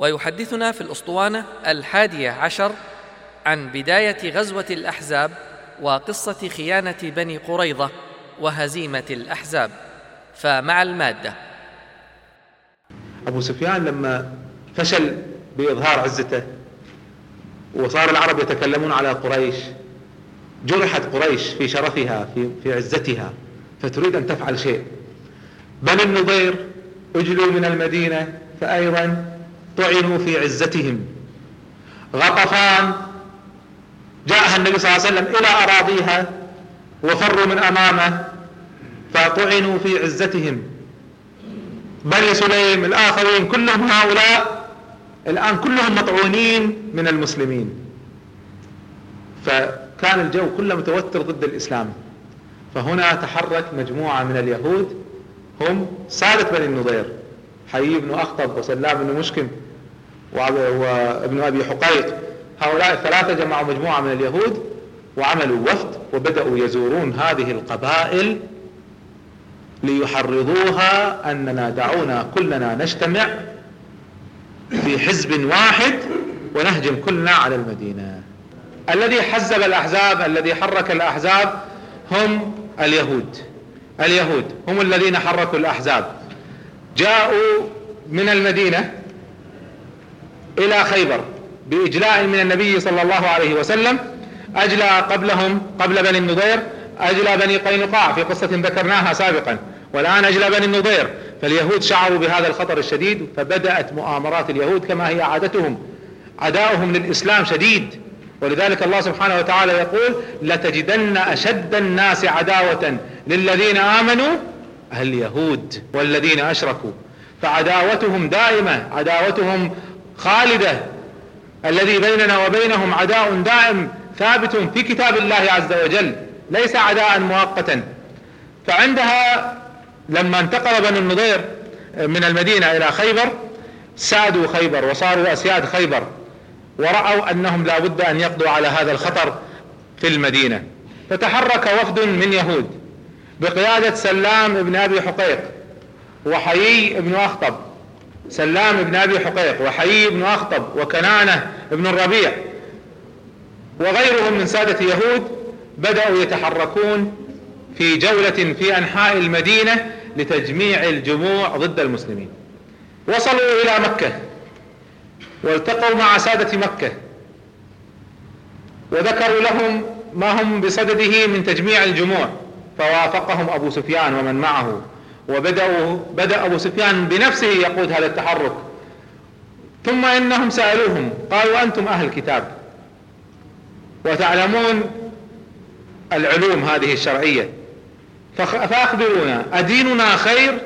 ويحدثنا في الأسطوانة الحادية عشر عن بداية غزوة الأحزاب وقصة خيانة بني قريظة وهزيمة الأحزاب. فمع المادة. أبو سفيان لما فشل بإظهار عزته وصار العرب يتكلمون على قريش جرحت قريش في شرفها في في عزتها فتريد أن تفعل شيء. بني النضير أجلوا من المدينة فايضا طعنوا في عزتهم. غطفان. جاءها النبي صلى الله عليه وسلم إلى أراضيها وفروا من أمامه فطعنوا في عزتهم. بني سليم الآخرين كلهم هؤلاء الآن كلهم مطعونين من المسلمين. فكان الجو كله متوتر ضد الإسلام. فهنا تحرك مجموعة من اليهود هم سادة بني النضير. حيي بن أخطب وسلام بن مشكم وابن أبي حقيق. هؤلاء الثلاثة جمعوا مجموعة من اليهود وعملوا وفد وبدأوا يزورون هذه القبائل ليحرضوها أننا دعونا كلنا نجتمع في حزب واحد ونهجم كلنا على المدينة. الذي حزب الأحزاب الذي حرك الأحزاب هم اليهود. اليهود هم الذين حركوا الأحزاب. جاءوا من المدينة إلى خيبر بإجلاء من النبي صلى الله عليه وسلم أجلى قبلهم قبل بني النضير أجلى بني قينقاع في قصة ذكرناها سابقا والآن أجلى بني النضير. فاليهود شعروا بهذا الخطر الشديد فبدأت مؤامرات اليهود كما هي عادتهم. عداؤهم للإسلام شديد ولذلك الله سبحانه وتعالى يقول لتجدن أشد الناس عداوة للذين آمنوا اليهود والذين أشركوا. فعداوتهم دائمة عداوتهم خالدة. الذي بيننا وبينهم عداء دائم ثابت في كتاب الله عز وجل ليس عداء مؤقتا. فعندها لما انتقل بنو النضير من المدينة إلى خيبر سادوا خيبر وصاروا أسياد خيبر ورأوا أنهم لا بد أن يقضوا على هذا الخطر في المدينة. فتحرك وفد من يهود. بقيادة سلام بن أبي حقيق وحيي بن أخطب. سلام بن أبي حقيق وحيي بن أخطب وكنانة بن الربيع وغيرهم من سادة يهود بدأوا يتحركون في جولة في أنحاء المدينة لتجميع الجموع ضد المسلمين. وصلوا إلى مكة والتقوا مع سادة مكة وذكروا لهم ما هم بصدده من تجميع الجموع. فوافقهم أبو سفيان ومن معه. وبدأوا بدأ أبو سفيان بنفسه يقود هذا التحرك. ثم إنهم سألوهم قالوا أنتم أهل الكتاب. وتعلمون العلوم هذه الشرعية. فأخبرونا أديننا خير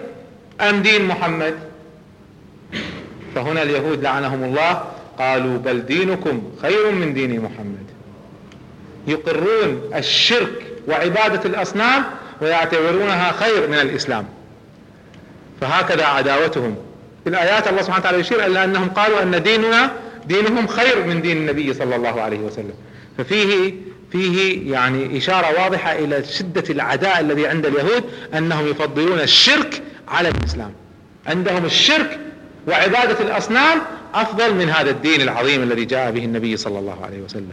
أم دين محمد؟ فهنا اليهود لعنهم الله قالوا بل دينكم خير من دين محمد. يقرون الشرك وعبادة الأصنام ويعتبرونها خير من الإسلام. فهكذا عداوتهم. في الآيات الله سبحانه وتعالى يشير إلى أنهم قالوا أن ديننا دينهم خير من دين النبي صلى الله عليه وسلم. ففيه فيه يعني إشارة واضحة إلى شدة العداء الذي عند اليهود أنهم يفضلون الشرك على الإسلام. عندهم الشرك وعبادة الأصنام أفضل من هذا الدين العظيم الذي جاء به النبي صلى الله عليه وسلم.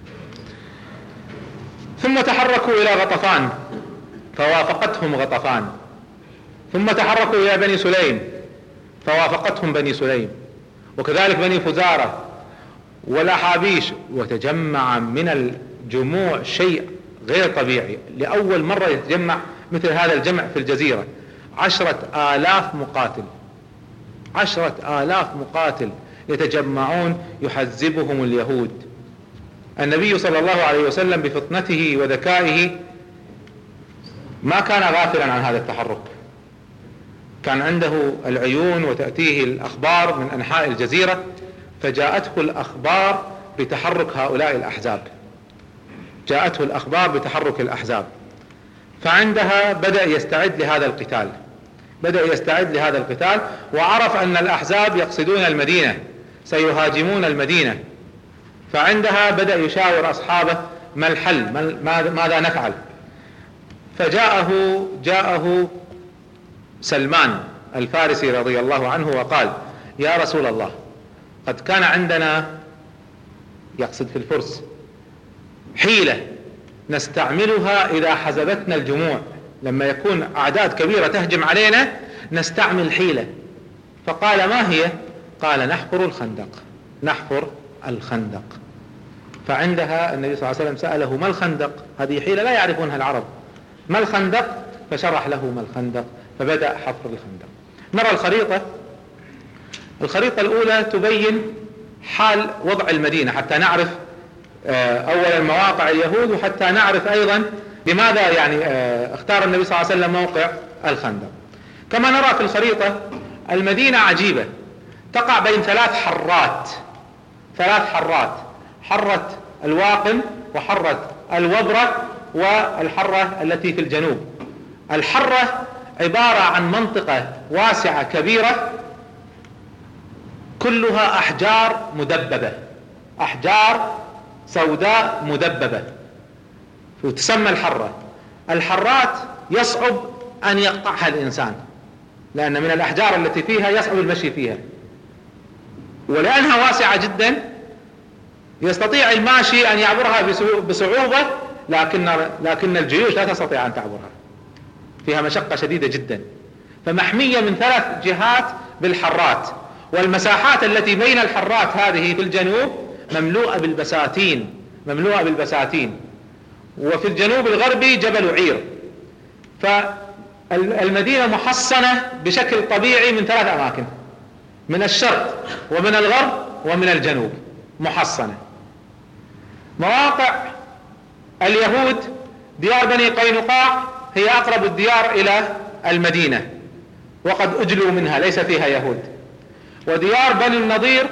ثم تحركوا إلى غطفان. فوافقتهم غطفان. ثم تحركوا إلى بني سليم. فوافقتهم بني سليم. وكذلك بني فزارة والأحابيش. وتجمع من الجموع شيء غير طبيعي. لأول مرة يتجمع مثل هذا الجمع في الجزيرة. عشرة آلاف مقاتل. عشرة آلاف مقاتل يتجمعون يحزبهم اليهود. النبي صلى الله عليه وسلم بفطنته وذكائه ما كان غافلا عن هذا التحرك. كان عنده العيون وتأتيه الأخبار من أنحاء الجزيرة فجاءته الأخبار بتحرك هؤلاء الأحزاب. جاءته الأخبار بتحرك الأحزاب. فعندها بدأ يستعد لهذا القتال. بدأ يستعد لهذا القتال وعرف أن الأحزاب يقصدون المدينة سيهاجمون المدينة. فعندها بدأ يشاور أصحابه ما الحل؟ ماذا نفعل؟ فجاءه جاءه سلمان الفارسي رضي الله عنه وقال يا رسول الله قد كان عندنا يقصد في الفرس حيلة نستعملها إذا حزبتنا الجموع. لما يكون أعداد كبيرة تهجم علينا نستعمل حيلة. فقال ما هي؟ قال نحفر الخندق. نحفر الخندق. فعندها النبي صلى الله عليه وسلم سأله ما الخندق؟ هذه حيلة لا يعرفونها العرب. ما الخندق؟ فشرح له ما الخندق؟ فبدأ حفر الخندق. نرى الخريطة. الخريطة الأولى تبين حال وضع المدينة حتى نعرف آه، أولا مواقع اليهود وحتى نعرف أيضا لماذا يعني آه، اختار النبي صلى الله عليه وسلم موقع الخندق. كما نرى في الخريطة المدينة عجيبة. تقع بين ثلاث حرات. ثلاث حرات حرة الواقم وحرة الوبرة والحرة التي في الجنوب. الحرة عبارة عن منطقة واسعة كبيرة كلها أحجار مدببة أحجار سوداء مدببة. وتسمى الحرة. الحرات يصعب أن يقطعها الإنسان لأن من الأحجار التي فيها يصعب المشي فيها. ولأنها واسعة جدا يستطيع الماشي أن يعبرها بصعوبة لكن لكن الجيوش لا تستطيع أن تعبرها. فيها مشقة شديدة جدا. فمحمية من ثلاث جهات بالحرات. والمساحات التي بين الحرات هذه في الجنوب مملوءة بالبساتين مملوءة بالبساتين. وفي الجنوب الغربي جبل عير. فالمدينة محصنة بشكل طبيعي من ثلاث أماكن. من الشرق ومن الغرب ومن الجنوب محصنة. مواقع اليهود ديار بني قينقاع هي أقرب الديار إلى المدينة وقد أجلوا منها ليس فيها يهود. وديار بني النضير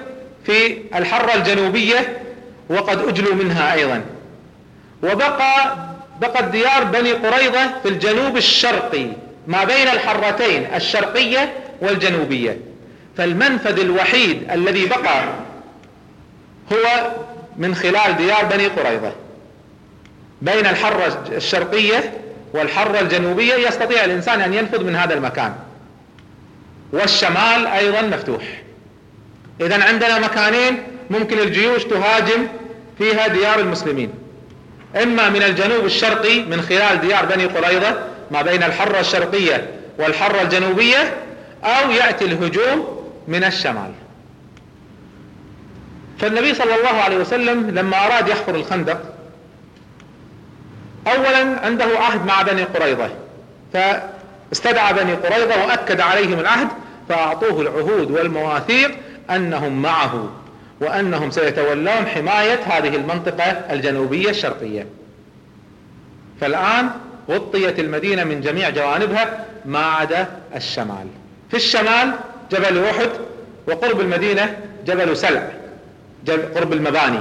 في الحرة الجنوبية وقد أجلوا منها أيضا. وبقى بقت ديار بني قريظة في الجنوب الشرقي ما بين الحرتين الشرقية والجنوبية. فالمنفذ الوحيد الذي بقى هو من خلال ديار بني قريظة. بين الحرة الشرقية والحرة الجنوبية يستطيع الإنسان أن ينفذ من هذا المكان. والشمال أيضا مفتوح. إذا عندنا مكانين ممكن الجيوش تهاجم فيها ديار المسلمين. إما من الجنوب الشرقي من خلال ديار بني قريظة ما بين الحرة الشرقية والحرة الجنوبية أو يأتي الهجوم من الشمال. فالنبي صلى الله عليه وسلم لما أراد يحفر الخندق أولا عنده عهد مع بني قريظة. فاستدعى بني قريظة وأكد عليهم العهد فأعطوه العهود والمواثيق أنهم معه وأنهم سيتولون حماية هذه المنطقة الجنوبية الشرقية. فالآن غطيت المدينة من جميع جوانبها ما عدا الشمال. في الشمال جبل أحد وقرب المدينة جبل سلع قرب المباني.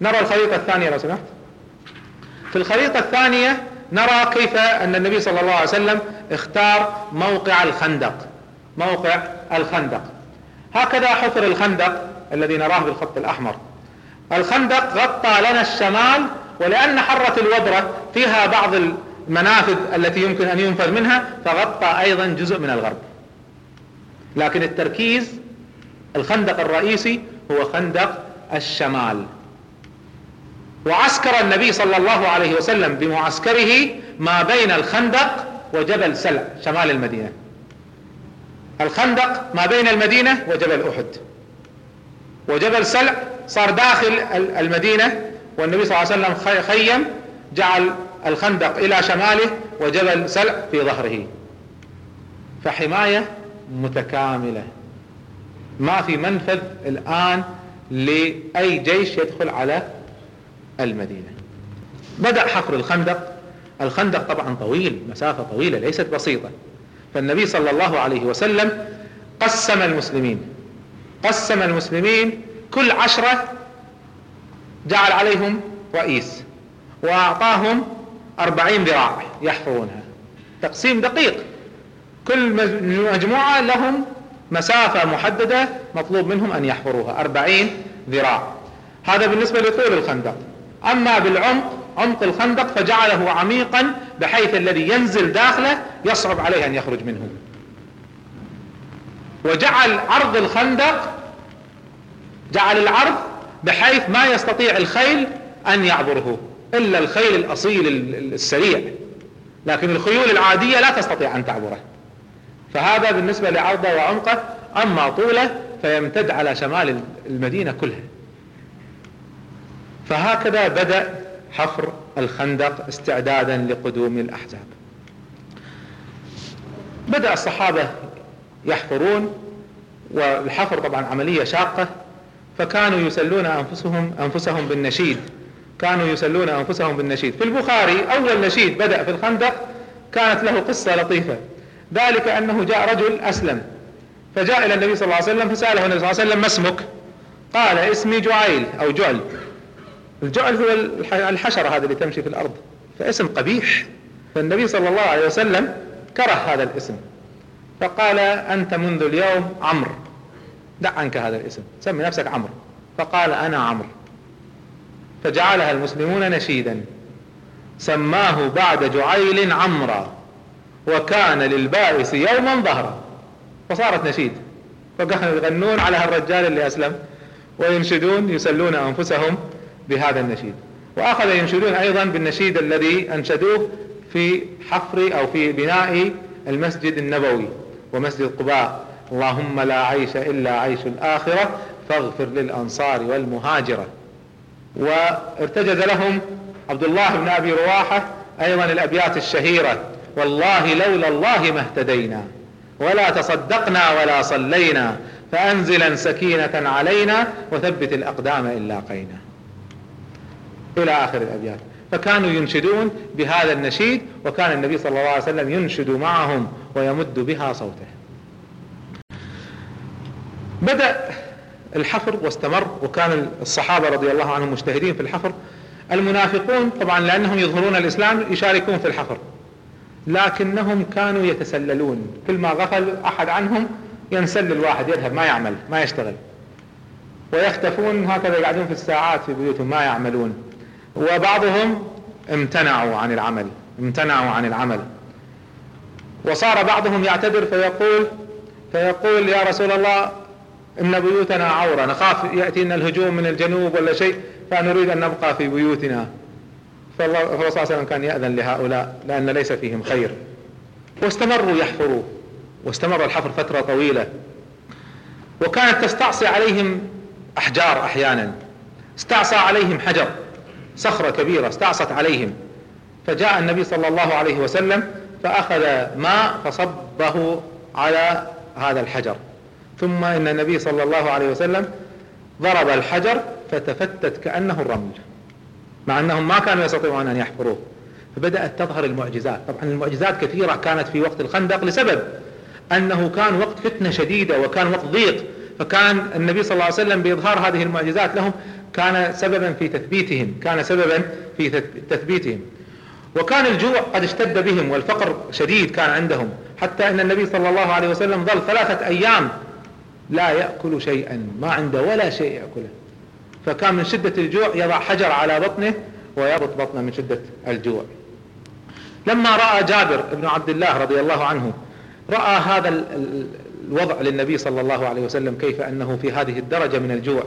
نرى الخريطة الثانية لو سمحت. في الخريطة الثانية نرى كيف أن النبي صلى الله عليه وسلم اختار موقع الخندق موقع الخندق. هكذا حفر الخندق الذي نراه بالخط الأحمر. الخندق غطى لنا الشمال ولأن حرة الوبرة فيها بعض المنافذ التي يمكن أن ينفذ منها فغطى أيضا جزء من الغرب. لكن التركيز الخندق الرئيسي هو خندق الشمال. وعسكر النبي صلى الله عليه وسلم بمعسكره ما بين الخندق وجبل سلع شمال المدينة. الخندق ما بين المدينة وجبل أحد. وجبل سلع صار داخل المدينة والنبي صلى الله عليه وسلم خيم جعل الخندق إلى شماله وجبل سلع في ظهره. فحماية متكاملة. ما في منفذ الآن لأي جيش يدخل على المدينة. بدأ حفر الخندق. الخندق طبعا طويل مسافة طويلة ليست بسيطة. فالنبي صلى الله عليه وسلم قسم المسلمين. قسم المسلمين كل عشرة جعل عليهم رئيس وأعطاهم أربعين ذراع يحفرونها. تقسيم دقيق. كل مجموعة لهم مسافة محددة مطلوب منهم أن يحفروها. أربعين ذراع. هذا بالنسبة لطول الخندق. أما بالعمق عمق الخندق فجعله عميقا بحيث الذي ينزل داخله يصعب عليه أن يخرج منه. وجعل عرض الخندق جعل العرض بحيث ما يستطيع الخيل أن يعبره إلا الخيل الأصيل السريع. لكن الخيول العادية لا تستطيع أن تعبره. فهذا بالنسبة لعرضه وعمقة. أما طوله فيمتد على شمال المدينة كلها. فهكذا بدأ حفر الخندق استعدادا لقدوم الأحزاب. بدأ الصحابة يحفرون والحفر طبعا عملية شاقة. فكانوا يسلون أنفسهم أنفسهم بالنشيد. كانوا يسلون أنفسهم بالنشيد. في البخاري أول نشيد بدأ في الخندق كانت له قصة لطيفة. ذلك أنه جاء رجل أسلم. فجاء إلى النبي صلى الله عليه وسلم فسأله النبي صلى الله عليه وسلم ما اسمك؟ قال اسمي جعيل أو جعل. الجعل هو الحشرة هذه اللي تمشي في الأرض. فاسم قبيح. فالنبي صلى الله عليه وسلم كره هذا الاسم. فقال أنت منذ اليوم عمرو. دع عنك هذا الاسم. سمي نفسك عمرو. فقال أنا عمرو. فجعلها المسلمون نشيدا. سماه بعد جعيل عمرا. وكان للبائس يوما ظهرا فصارت نشيد. فكانوا يغنون على هالرجال اللي أسلم وينشدون يسلون أنفسهم بهذا النشيد. وأخذ ينشدون أيضا بالنشيد الذي أنشدوه في حفر أو في بناء المسجد النبوي ومسجد قباء اللهم لا عيش إلا عيش الآخرة فاغفر للأنصار والمهاجرة. وارتجز لهم عبد الله بن أبي رواحة أيضا الأبيات الشهيرة. والله لولا الله ما اهتدينا ولا تصدقنا ولا صلينا فأنزلا سكينة علينا وثبت الأقدام إن لاقينا. إلى آخر الأبيات فكانوا ينشدون بهذا النشيد وكان النبي صلى الله عليه وسلم ينشد معهم ويمد بها صوته. بدأ الحفر واستمر وكان الصحابة رضي الله عنهم مجتهدين في الحفر. المنافقون طبعا لأنهم يظهرون الإسلام يشاركون في الحفر. لكنهم كانوا يتسللون. كل ما غفل أحد عنهم ينسل الواحد يذهب ما يعمل ما يشتغل. ويختفون هكذا يقعدون في الساعات في بيوتهم ما يعملون. وبعضهم امتنعوا عن العمل امتنعوا عن العمل. وصار بعضهم يعتذر فيقول فيقول يا رسول الله إن بيوتنا عورة نخاف يأتينا الهجوم من الجنوب ولا شيء فنريد أن نبقى في بيوتنا. فالله صلى الله عليه وسلم كان يأذن لهؤلاء لأن ليس فيهم خير. واستمروا يحفروا. واستمر الحفر فترة طويلة. وكانت تستعصي عليهم أحجار أحيانا. استعصى عليهم حجر. صخرة كبيرة استعصت عليهم. فجاء النبي صلى الله عليه وسلم فأخذ ماء فصبه على هذا الحجر. ثم إن النبي صلى الله عليه وسلم ضرب الحجر فتفتت كأنه الرمل مع أنهم ما كانوا يستطيعون أن يحفروه. فبدأت تظهر المعجزات. طبعا المعجزات كثيرة كانت في وقت الخندق لسبب أنه كان وقت فتنة شديدة وكان وقت ضيق. فكان النبي صلى الله عليه وسلم بإظهار هذه المعجزات لهم كان سببا في تثبيتهم كان سببا في تثبيتهم. وكان الجوع قد اشتد بهم والفقر شديد كان عندهم. حتى إن النبي صلى الله عليه وسلم ظل ثلاثة أيام لا يأكل شيئا ما عنده ولا شيء يأكله. فكان من شدة الجوع يضع حجر على بطنه ويربط بطنه من شدة الجوع. لما رأى جابر بن عبد الله رضي الله عنه رأى هذا الوضع للنبي صلى الله عليه وسلم كيف أنه في هذه الدرجة من الجوع.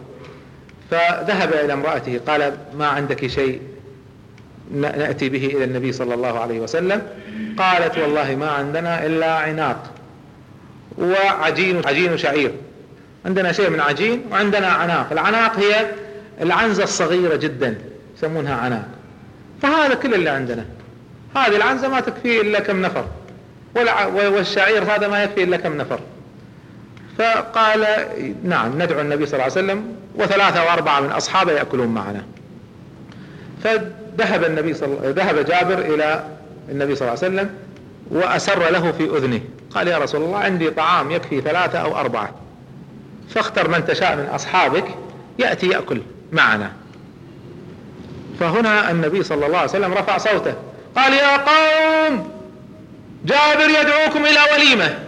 فذهب إلى امرأته قال ما عندك شيء نأتي به إلى النبي صلى الله عليه وسلم؟ قالت والله ما عندنا إلا عناق. وعجين عجين شعير. عندنا شيء من عجين وعندنا عناق. العناق هي العنزة الصغيرة جدا يسمونها عناق. فهذا كل اللي عندنا. هذه العنزة ما تكفي إلا كم نفر. والشعير هذا ما يكفي إلا كم نفر. فقال نعم ندعو النبي صلى الله عليه وسلم وثلاثة وأربعة من أصحابه يأكلون معنا. فذهب النبي صلى ذهب جابر إلى النبي صلى الله عليه وسلم وأسر له في أذنه. قال يا رسول الله عندي طعام يكفي ثلاثة أو أربعة. فاختر من تشاء من أصحابك يأتي يأكل معنا. فهنا النبي صلى الله عليه وسلم رفع صوته. قال يا قوم جابر يدعوكم إلى وليمة.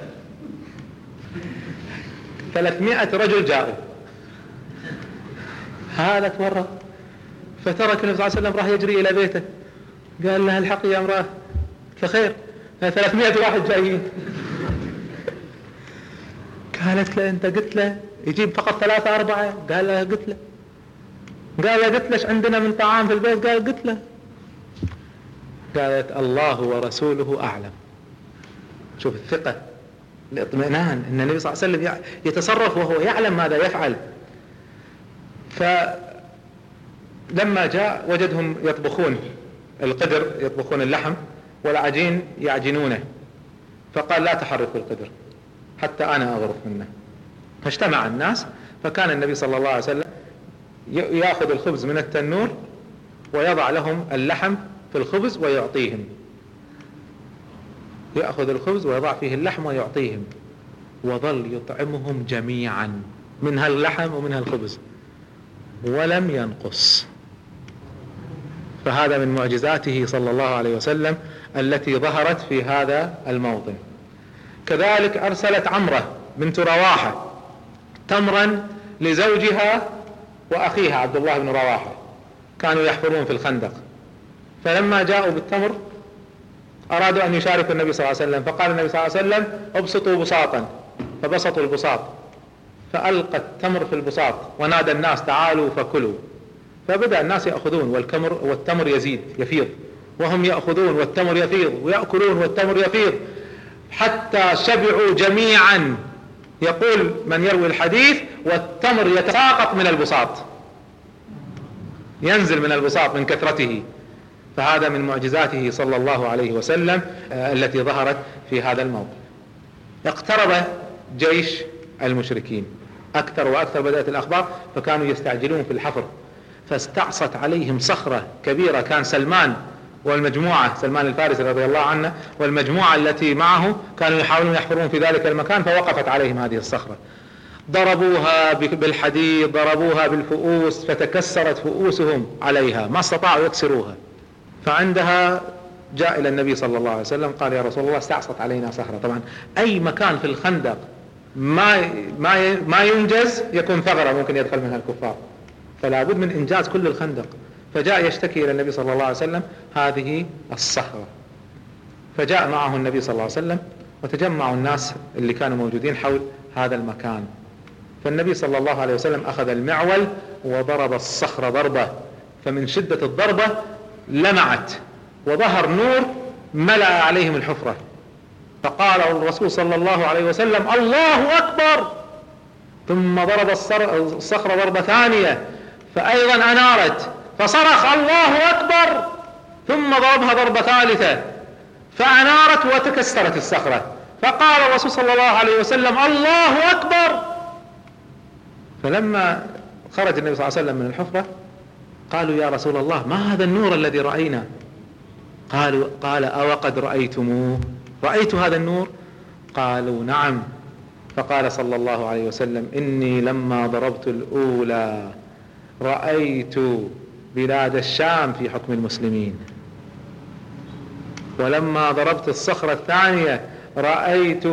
ثلاثمائة رجل جاءوا. هذا تورط فترك النبي صلى الله عليه وسلم راح يجري إلى بيته. قال لها الحقي يا امرأة فخير 300 واحد جايين. قالت له أنت قلت له يجيب فقط ثلاثة أربعة. قال له قلت له. قال له قلت ليش عندنا من طعام في البيت؟ قال قلت له. قالت الله ورسوله أعلم. شوف الثقة الاطمئنان إن النبي صلى الله عليه وسلم يتصرف وهو يعلم ماذا يفعل. فلما جاء وجدهم يطبخون القدر يطبخون اللحم والعجين يعجنونه. فقال لا تحركوا القدر حتى أنا اغرف منه. فاجتمع الناس فكان النبي صلى الله عليه وسلم ياخذ الخبز من التنور ويضع لهم اللحم في الخبز ويعطيهم. يأخذ الخبز ويضع فيه اللحم ويعطيهم. وظل يطعمهم جميعا من هاللحم ومن هالخبز. ولم ينقص. فهذا من معجزاته صلى الله عليه وسلم التي ظهرت في هذا الموطن. كذلك أرسلت عمرة بنت رواحة تمرا لزوجها وأخيها عبد الله بن رواحة. كانوا يحفرون في الخندق. فلما جاءوا بالتمر أرادوا أن يشاركوا النبي صلى الله عليه وسلم. فقال النبي صلى الله عليه وسلم ابسطوا بساطا. فبسطوا البساط. فألقى التمر في البساط. ونادى الناس تعالوا فكلوا. فبدأ الناس يأخذون والكمر والتمر يزيد يفيض. وهم يأخذون والتمر يفيض ويأكلون والتمر يفيض. حتى شبعوا جميعا. يقول من يروي الحديث والتمر يتساقط من البساط. ينزل من البساط من كثرته. فهذا من معجزاته صلى الله عليه وسلم آه، التي ظهرت في هذا الموضع اقترب جيش المشركين. أكثر وأكثر بدأت الأخبار فكانوا يستعجلون في الحفر. فاستعصت عليهم صخرة كبيرة كان سلمان والمجموعة سلمان الفارسي رضي الله عنه والمجموعة التي معه كانوا يحاولون يحفرون في ذلك المكان فوقفت عليهم هذه الصخرة. ضربوها بالحديد ضربوها بالفؤوس فتكسرت فؤوسهم عليها. ما استطاعوا يكسروها. فعندها جاء إلى النبي صلى الله عليه وسلم قال يا رسول الله استعصت علينا صخرة. طبعا أي مكان في الخندق ما ما ما ينجز يكون ثغرة ممكن يدخل منها الكفار. فلا بد من إنجاز كل الخندق. فجاء يشتكي إلى النبي صلى الله عليه وسلم هذه الصخرة. فجاء معه النبي صلى الله عليه وسلم وتجمعوا الناس اللي كانوا موجودين حول هذا المكان. فالنبي صلى الله عليه وسلم أخذ المعول وضرب الصخرة ضربة فمن شدة الضربة لمعت وظهر نور ملأ عليهم الحفرة. فقال الرسول صلى الله عليه وسلم الله أكبر! ثم ضرب الصخرة ضربة ثانية فأيضا أنارت. فصرخ الله أكبر ثم ضربها ضربة ثالثة فأنارت وتكسرت الصخرة. فقال الرسول صلى الله عليه وسلم الله أكبر. فلما خرج النبي صلى الله عليه وسلم من الحفرة قالوا يا رسول الله ما هذا النور الذي رأينا؟ قالوا قال أوقد رأيتموه. رأيت هذا النور؟ قالوا نعم. فقال صلى الله عليه وسلم إني لما ضربت الأولى رأيت بلاد الشام في حكم المسلمين. ولما ضربت الصخرة الثانية رأيت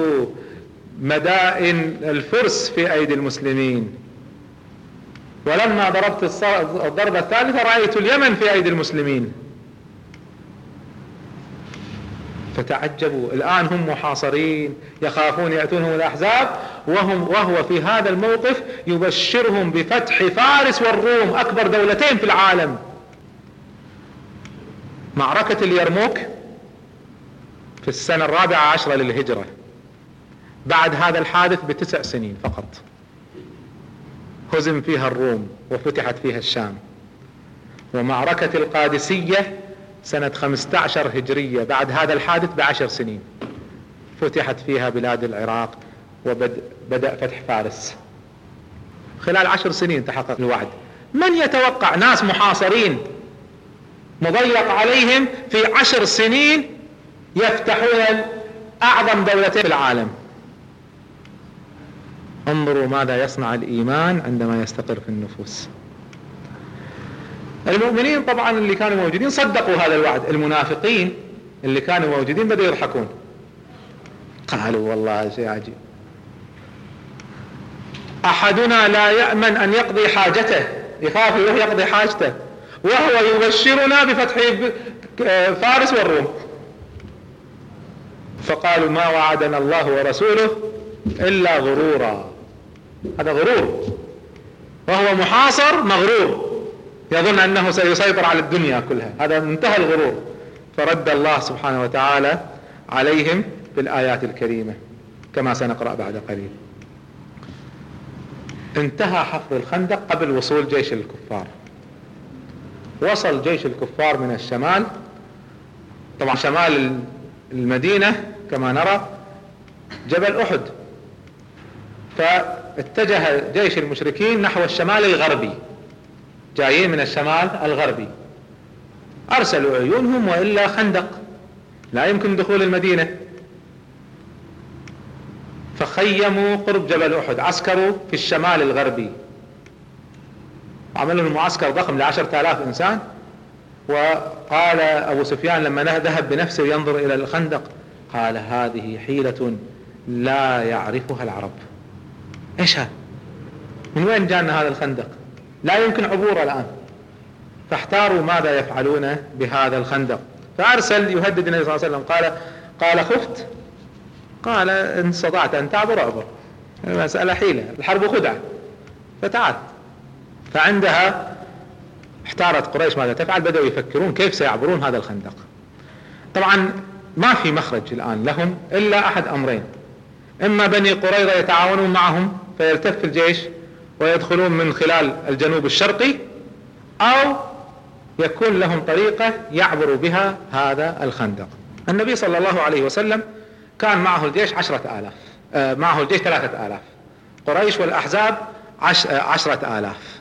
مدائن الفرس في أيدي المسلمين. ولما ضربت الضربة الثالثة رأيت اليمن في أيدي المسلمين. فتعجبوا. الآن هم محاصرين يخافون يأتونهم الأحزاب وهم وهو في هذا الموقف يبشرهم بفتح فارس والروم أكبر دولتين في العالم. معركة اليرموك في السنة الرابعة عشرة للهجرة. بعد هذا الحادث بتسع سنين فقط. هزم فيها الروم وفتحت فيها الشام. ومعركة القادسية سنة 15 هجرية بعد هذا الحادث بعشر سنين. فتحت فيها بلاد العراق وبدأ فتح فارس. خلال عشر سنين تحقق الوعد. من يتوقع؟ ناس محاصرين. مضيق عليهم في عشر سنين يفتحون أعظم دولتين في العالم. انظروا ماذا يصنع الإيمان عندما يستقر في النفوس. المؤمنين طبعا اللي كانوا موجودين صدقوا هذا الوعد. المنافقين اللي كانوا موجودين بدأوا يضحكون. قالوا والله شيء عجيب أحدنا لا يأمن أن يقضي حاجته. يخاف يروح يقضي حاجته. وهو يبشرنا بفتح فارس والروم. فقالوا ما وعدنا الله ورسوله إلا غرورا. هذا غرور. وهو محاصر مغرور. يظن أنه سيسيطر على الدنيا كلها. هذا منتهى الغرور. فرد الله سبحانه وتعالى عليهم بالآيات الكريمة كما سنقرأ بعد قليل. انتهى حفر الخندق قبل وصول جيش الكفار. وصل جيش الكفار من الشمال. طبعا شمال المدينة كما نرى جبل أحد. فاتجه جيش المشركين نحو الشمال الغربي. جايين من الشمال الغربي. أرسلوا عيونهم وإلا خندق. لا يمكن دخول المدينة. فخيموا قرب جبل أحد. عسكروا في الشمال الغربي. عملوا معسكر ضخم لعشرة آلاف إنسان. وقال أبو سفيان لما ذهب بنفسه ينظر إلى الخندق قال هذه حيلة لا يعرفها العرب. إيش هذا؟ من وين جانا هذا الخندق؟ لا يمكن عبوره الآن. فاحتاروا ماذا يفعلون بهذا الخندق. فأرسل يهدد النبي صلى الله عليه وسلم قال قال خفت. قال إن استطعت أن تعبر أعبر. المسألة حيلة الحرب خدعة. فتعال. فعندها احتارت قريش ماذا تفعل بدأوا يفكرون كيف سيعبرون هذا الخندق. طبعا ما في مخرج الآن لهم إلا أحد أمرين. إما بني قريظة يتعاونون معهم فيلتف الجيش ويدخلون من خلال الجنوب الشرقي أو يكون لهم طريقة يعبروا بها هذا الخندق. النبي صلى الله عليه وسلم كان معه الجيش عشرة آلاف آه، معه الجيش ثلاثة آلاف قريش والأحزاب عشرة آلاف.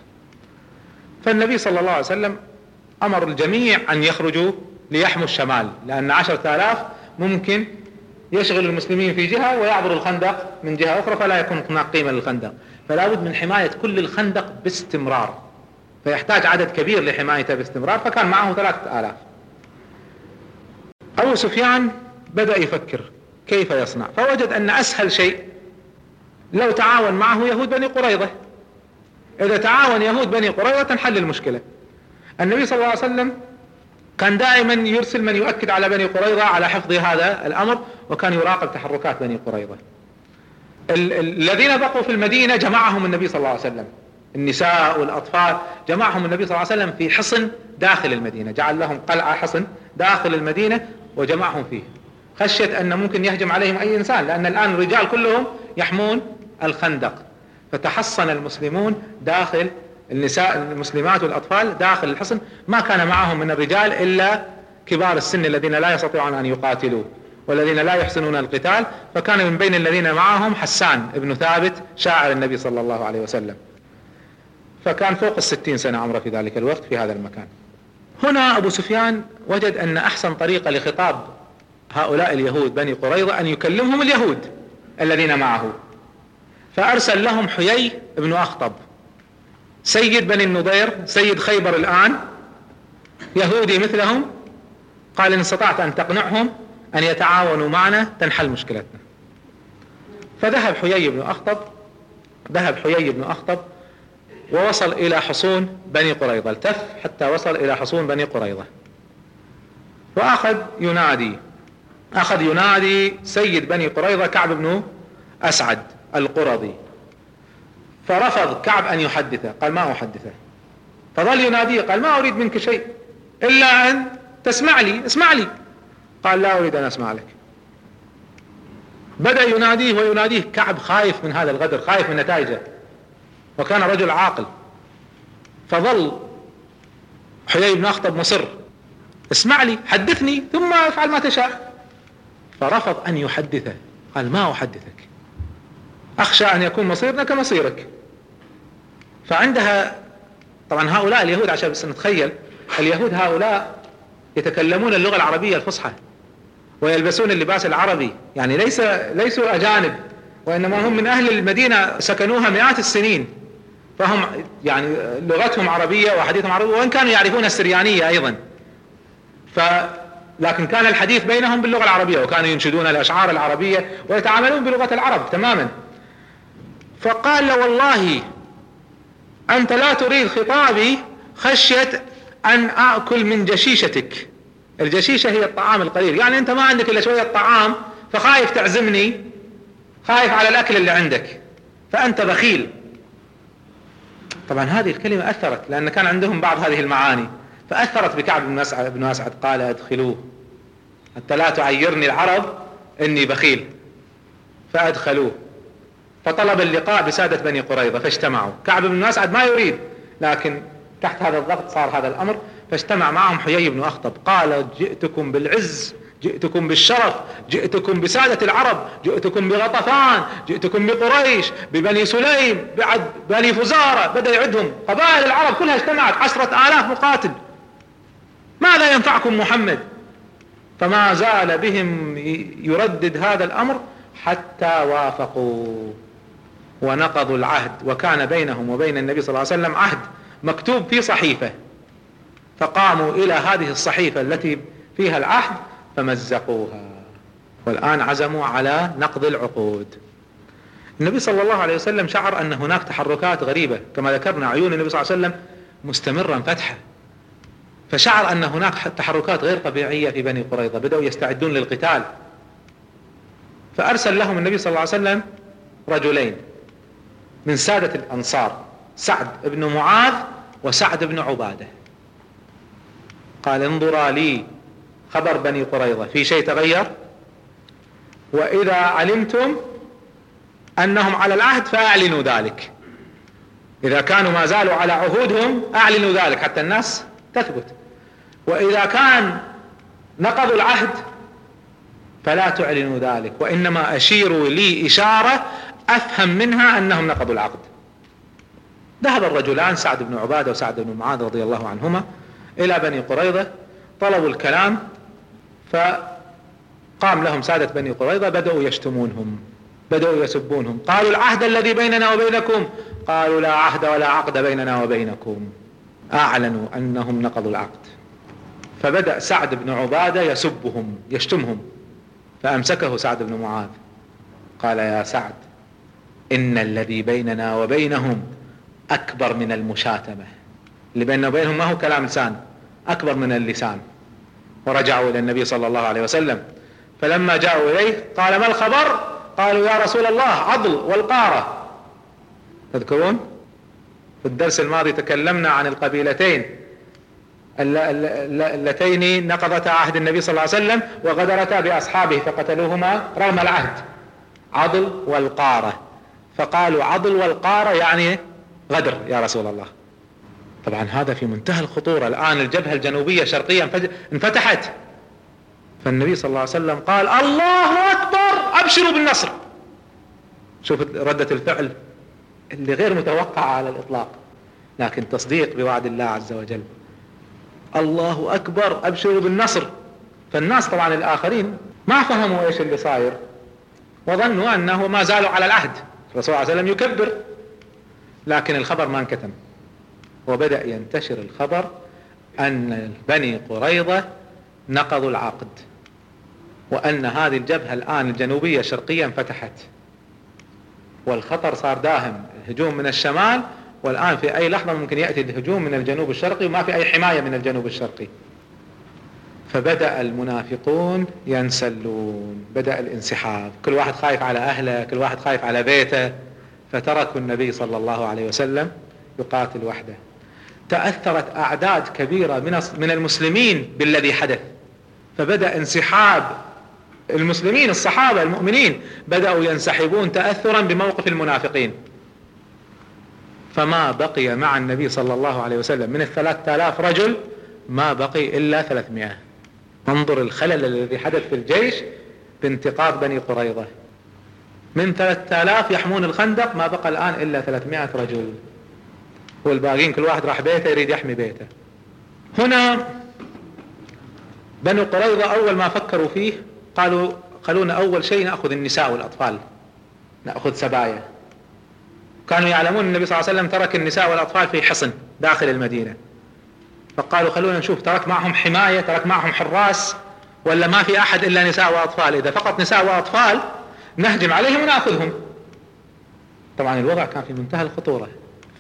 فالنبي صلى الله عليه وسلم أمر الجميع أن يخرجوا ليحموا الشمال لأن عشرة آلاف ممكن يشغل المسلمين في جهة ويعبر الخندق من جهة أخرى فلا يكون هناك قيمة للخندق. فلا بد من حماية كل الخندق باستمرار. فيحتاج عدد كبير لحمايته باستمرار فكان معه ثلاثة آلاف. أبو سفيان بدأ يفكر كيف يصنع. فوجد أن أسهل شيء لو تعاون معه يهود بني قريظة. إذا تعاون يهود بني قريظة تنحل المشكلة. النبي صلى الله عليه وسلم كان دائما يرسل من يؤكد على بني قريظة على حفظ هذا الأمر وكان يراقب تحركات بني قريظة. الذين بقوا في المدينة جمعهم النبي صلى الله عليه وسلم. النساء والأطفال جمعهم النبي صلى الله عليه وسلم في حصن داخل المدينة. جعل لهم قلعة حصن داخل المدينة وجمعهم فيه. خشية أن ممكن يهجم عليهم أي إنسان لأن الآن الرجال كلهم يحمون الخندق. فتحصن المسلمون داخل النساء المسلمات والأطفال داخل الحصن. ما كان معهم من الرجال إلا كبار السن الذين لا يستطيعون أن يقاتلوا والذين لا يحسنون القتال فكان من بين الذين معهم حسان ابن ثابت شاعر النبي صلى الله عليه وسلم. فكان فوق الستين سنة عمره في ذلك الوقت في هذا المكان. هنا أبو سفيان وجد أن أحسن طريقة لخطاب هؤلاء اليهود بني قريظة أن يكلمهم اليهود الذين معه. فأرسل لهم حيي بن أخطب. سيد بني النضير سيد خيبر الآن يهودي مثلهم قال إن استطعت أن تقنعهم أن يتعاونوا معنا تنحل مشكلتنا فذهب حيي بن أخطب ذهب حيي بن أخطب ووصل إلى حصون بني قريظة التف حتى وصل إلى حصون بني قريظة. وأخذ ينادي أخذ ينادي سيد بني قريظة كعب بن أسعد القرظي. فرفض كعب أن يحدثه قال ما احدثه فظل يناديه قال ما أريد منك شيء إلا أن تسمع لي اسمع لي. قال لا أريد أن أسمع لك. بدأ يناديه ويناديه كعب خايف من هذا الغدر خايف من نتائجه. وكان رجل عاقل. فظل حيي بن أخطب مصر. اسمع لي حدثني ثم افعل ما تشاء. فرفض أن يحدثه. قال ما أحدثك؟ أخشى أن يكون مصيرنا كمصيرك. فعندها طبعا هؤلاء اليهود عشان بس نتخيل اليهود هؤلاء يتكلمون اللغة العربية الفصحى. ويلبسون اللباس العربي. يعني ليس ليسوا أجانب وإنما هم من أهل المدينة سكنوها مئات السنين. فهم يعني لغتهم عربية وحديثهم عربي وإن كانوا يعرفون السريانية أيضا. ف لكن كان الحديث بينهم باللغة العربية وكانوا ينشدون الأشعار العربية ويتعاملون بلغة العرب تماما. فقال له والله أنت لا تريد خطابي خشية أن آكل من جشيشتك. الجشيشة هي الطعام القليل. يعني أنت ما عندك إلا شوية طعام فخايف تعزمني خايف على الأكل اللي عندك فأنت بخيل. طبعا هذه الكلمة أثرت لأن كان عندهم بعض هذه المعاني فأثرت بكعب بن مسعد, بن مسعد قال أدخلوه. حتى لا تعيرني العرب إني بخيل. فأدخلوه. فطلب اللقاء بسادة بني قريظة فاجتمعوا. كعب بن مسعد ما يريد لكن تحت هذا الضغط صار هذا الأمر. فاجتمع معهم حيي بن أخطب. قال جئتكم بالعز جئتكم بالشرف جئتكم بسادة العرب جئتكم بغطفان جئتكم بقريش ببني سليم بعد بني فزارة بدأ يعدهم. قبائل العرب كلها اجتمعت عشرة آلاف مقاتل. ماذا ينفعكم محمد؟ فما زال بهم يردد هذا الأمر حتى وافقوا ونقضوا العهد وكان بينهم وبين النبي صلى الله عليه وسلم عهد مكتوب في صحيفة. فقاموا إلى هذه الصحيفة التي فيها العهد فمزقوها. والآن عزموا على نقض العقود. النبي صلى الله عليه وسلم شعر أن هناك تحركات غريبة كما ذكرنا عيون النبي صلى الله عليه وسلم مستمرا فتحة. فشعر أن هناك تحركات غير طبيعية في بني قريظة بدأوا يستعدون للقتال. فأرسل لهم النبي صلى الله عليه وسلم رجلين من سادة الأنصار سعد بن معاذ وسعد بن عبادة. قال انظرا لي خبر بني قريظة في شيء تغير؟ وإذا علمتم أنهم على العهد فأعلنوا ذلك. إذا كانوا ما زالوا على عهودهم أعلنوا ذلك حتى الناس تثبت. وإذا كان نقضوا العهد فلا تعلنوا ذلك وإنما أشيروا لي إشارة أفهم منها أنهم نقضوا العقد. ذهب الرجلان سعد بن عبادة وسعد بن معاذ رضي الله عنهما إلى بني قريظة طلبوا الكلام فقام لهم سادة بني قريظة بدأوا يشتمونهم بدأوا يسبونهم. قالوا العهد الذي بيننا وبينكم. قالوا لا عهد ولا عقد بيننا وبينكم. أعلنوا أنهم نقضوا العقد. فبدأ سعد بن عبادة يسبهم يشتمهم. فأمسكه سعد بن معاذ. قال يا سعد إن الذي بيننا وبينهم أكبر من المشاتمة. اللي بيننا وبينهم ما هو كلام لسان أكبر من اللسان. ورجعوا إلى النبي صلى الله عليه وسلم. فلما جاءوا إليه قال ما الخبر؟ قالوا يا رسول الله عضل والقارة. تذكرون؟ في الدرس الماضي تكلمنا عن القبيلتين. اللتين نقضتا عهد النبي صلى الله عليه وسلم وغدرتا بأصحابه فقتلوهما رغم العهد. عضل والقارة. فقالوا عضل والقارة يعني غدر يا رسول الله. طبعا هذا في منتهى الخطورة. الآن الجبهة الجنوبية شرقيا انفتحت. فالنبي صلى الله عليه وسلم قال الله أكبر أبشروا بالنصر. شوف ردة الفعل اللي غير متوقعة على الإطلاق لكن تصديق بوعد الله عز وجل. الله أكبر أبشروا بالنصر. فالناس طبعا الآخرين ما فهموا إيش اللي صاير وظنوا أنه ما زالوا على العهد. الرسول صلى الله عليه وسلم يكبر لكن الخبر ما انكتم. وبدأ ينتشر الخبر أن بني قريظة نقضوا العقد وأن هذه الجبهة الآن الجنوبية شرقيا فتحت. والخطر صار داهم الهجوم من الشمال والآن في أي لحظة ممكن يأتي الهجوم من الجنوب الشرقي وما في أي حماية من الجنوب الشرقي. فبدأ المنافقون ينسلون بدأ الانسحاب. كل واحد خايف على أهله كل واحد خايف على بيته. فتركوا النبي صلى الله عليه وسلم يقاتل وحده. تأثرت أعداد كبيرة من من المسلمين بالذي حدث. فبدأ انسحاب المسلمين الصحابة المؤمنين بدأوا ينسحبون تأثرا بموقف المنافقين. فما بقي مع النبي صلى الله عليه وسلم من الثلاثة آلاف رجل ما بقي إلا ثلاثمائة. انظر الخلل الذي حدث في الجيش بانتقاض بني قريظة. من ثلاثة آلاف يحمون الخندق ما بقى الآن إلا ثلاثمائة رجل. والباقين كل واحد راح بيته يريد يحمي بيته. هنا بنو قريظة أول ما فكروا فيه قالوا خلونا أول شيء نأخذ النساء والأطفال نأخذ سبايا. كانوا يعلمون النبي صلى الله عليه وسلم ترك النساء والأطفال في حصن داخل المدينة. فقالوا خلونا نشوف ترك معهم حماية ترك معهم حراس ولا ما في أحد إلا نساء وأطفال. إذا فقط نساء وأطفال نهجم عليهم ونأخذهم. طبعا الوضع كان في منتهى الخطورة.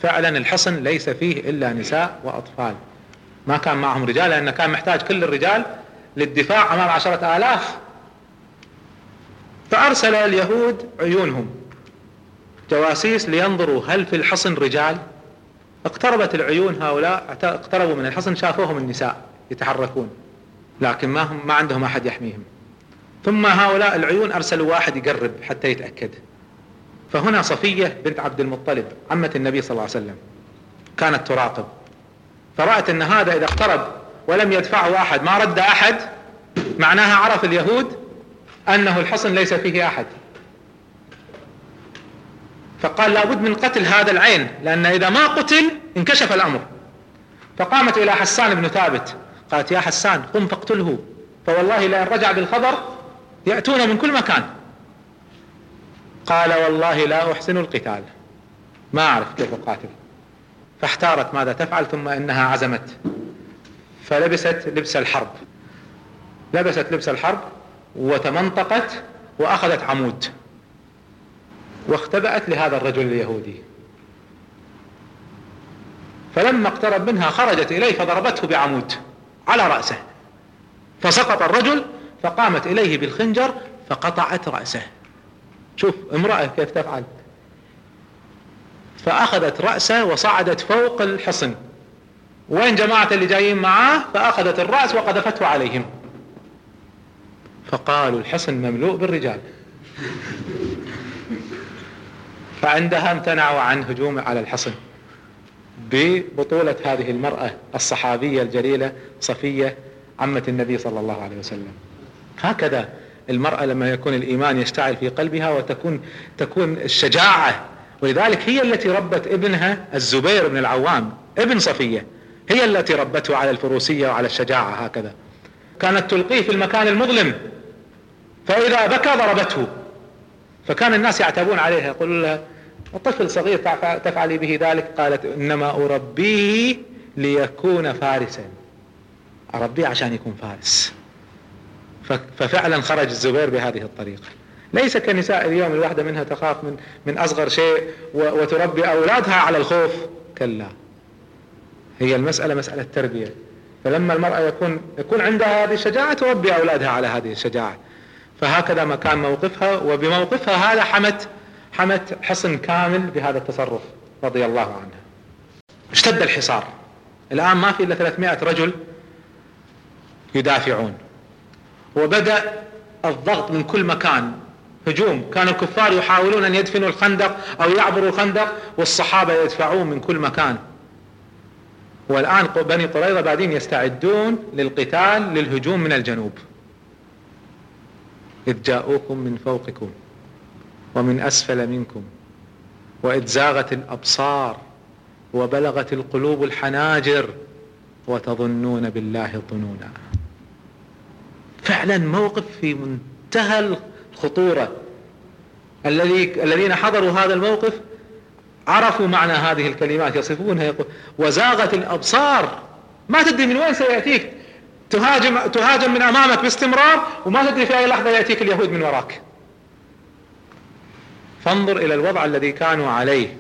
فعلا الحصن ليس فيه إلا نساء وأطفال. ما كان معهم رجال لأنه كان محتاج كل الرجال للدفاع أمام عشرة آلاف. فأرسل اليهود عيونهم. جواسيس لينظروا هل في الحصن رجال. اقتربت العيون هؤلاء اقتربوا من الحصن شافوهم النساء يتحركون. لكن ما هم ما عندهم أحد يحميهم. ثم هؤلاء العيون أرسلوا واحد يقرب حتى يتأكد. فهنا صفية بنت عبد المطلب عمة النبي صلى الله عليه وسلم. كانت تراقب. فرأت أن هذا إذا اقترب ولم يدفعه أحد ما رد أحد معناها عرف اليهود أنه الحصن ليس فيه أحد. فقال لابد من قتل هذا العين لأن إذا ما قتل انكشف الأمر. فقامت إلى حسان بن ثابت. قالت يا حسان قم فاقتله فوالله لأن رجع بالخبر يأتون من كل مكان. قال والله لا أحسن القتال. ما أعرف كيف أقاتل. فاحتارت ماذا تفعل ثم إنها عزمت. فلبست لبس الحرب. لبست لبس الحرب وتمنطقت وأخذت عمود. واختبأت لهذا الرجل اليهودي. فلما اقترب منها خرجت إليه فضربته بعمود على رأسه. فسقط الرجل فقامت إليه بالخنجر فقطعت رأسه. شوف امرأة كيف تفعل. فأخذت رأسه وصعدت فوق الحصن. وين جماعة اللي جايين معاه؟ فأخذت الرأس وقذفته عليهم. فقالوا الحصن مملوء بالرجال. فعندها امتنعوا عن هجوم على الحصن. ببطولة هذه المرأة الصحابية الجليلة صفية عمة النبي صلى الله عليه وسلم. هكذا المرأة لما يكون الإيمان يشتعل في قلبها وتكون تكون الشجاعة. ولذلك هي التي ربت ابنها الزبير بن العوام ابن صفية. هي التي ربته على الفروسية وعلى الشجاعة هكذا. كانت تلقيه في المكان المظلم. فإذا بكى ضربته. فكان الناس يعتبون عليها يقولون لها طفل صغير تفعلي به ذلك؟ قالت إنما أربيه ليكون فارسا. أربيه عشان يكون فارس. ففعلا خرج الزبير بهذه الطريقة. ليس كنساء اليوم الواحدة منها تخاف من من أصغر شيء وتربي أولادها على الخوف. كلا. هي المسألة مسألة تربية فلما المرأة يكون يكون عندها هذه الشجاعة تربي أولادها على هذه الشجاعة. فهكذا ما كان موقفها وبموقفها هذا حمت حمت حصن كامل بهذا التصرف رضي الله عنها اشتد الحصار. الآن ما في إلا 300 رجل يدافعون. وبدأ الضغط من كل مكان. هجوم. كان الكفار يحاولون أن يدفنوا الخندق أو يعبروا الخندق والصحابة يدفعون من كل مكان. والآن بني قريظة بعدين يستعدون للقتال للهجوم من الجنوب. إذ جاءوكم من فوقكم ومن أسفل منكم وإذ زاغت الأبصار وبلغت القلوب الحناجر وتظنون بالله الظنونا. فعلا موقف في منتهى الخطورة. الذي الذين حضروا هذا الموقف عرفوا معنى هذه الكلمات يصفونها يقول وزاغت الأبصار. ما تدري من وين سيأتيك. تهاجم تهاجم من أمامك باستمرار وما تدري في أي لحظة يأتيك اليهود من وراك. فانظر إلى الوضع الذي كانوا عليه.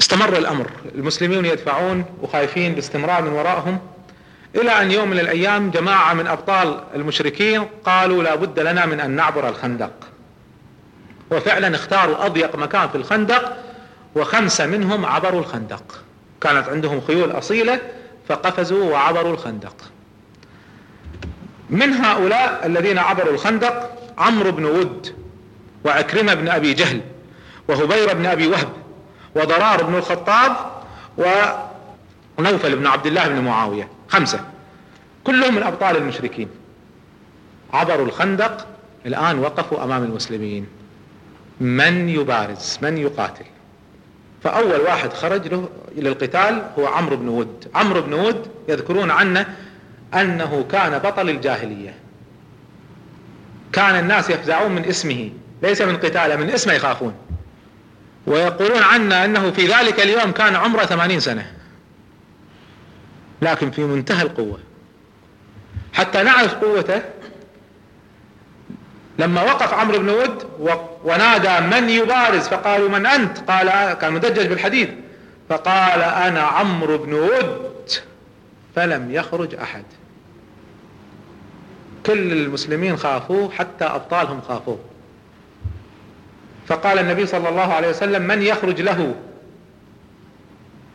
استمر الأمر. المسلمون يدفعون وخايفين باستمرار من وراءهم. إلى أن يوم من الأيام جماعة من أبطال المشركين قالوا لا بد لنا من أن نعبر الخندق. وفعلا اختاروا أضيق مكان في الخندق وخمسه منهم عبروا الخندق. كانت عندهم خيول أصيلة فقفزوا وعبروا الخندق. من هؤلاء الذين عبروا الخندق؟ عمرو بن ود وعكرمة بن أبي جهل وهبير بن أبي وهب وضرار بن الخطاب ونوفل بن عبد الله بن معاوية. خمسة. كلهم من أبطال المشركين. عبروا الخندق الآن وقفوا أمام المسلمين. من يبارز؟ من يقاتل؟ فأول واحد خرج له للقتال هو عمرو بن ود. عمرو بن ود يذكرون عنه أنه كان بطل الجاهلية. كان الناس يفزعون من اسمه. ليس من قتاله من اسمه يخافون. ويقولون عنا أنه في ذلك اليوم كان عمره ثمانين سنة. لكن في منتهى القوة. حتى نعرف قوته لما وقف عمرو بن ود ونادى من يبارز فقالوا من أنت؟ قال كان مدجج بالحديد فقال أنا عمرو بن ود. فلم يخرج أحد. كل المسلمين خافوه حتى أبطالهم خافوه. فقال النبي صلى الله عليه وسلم من يخرج له؟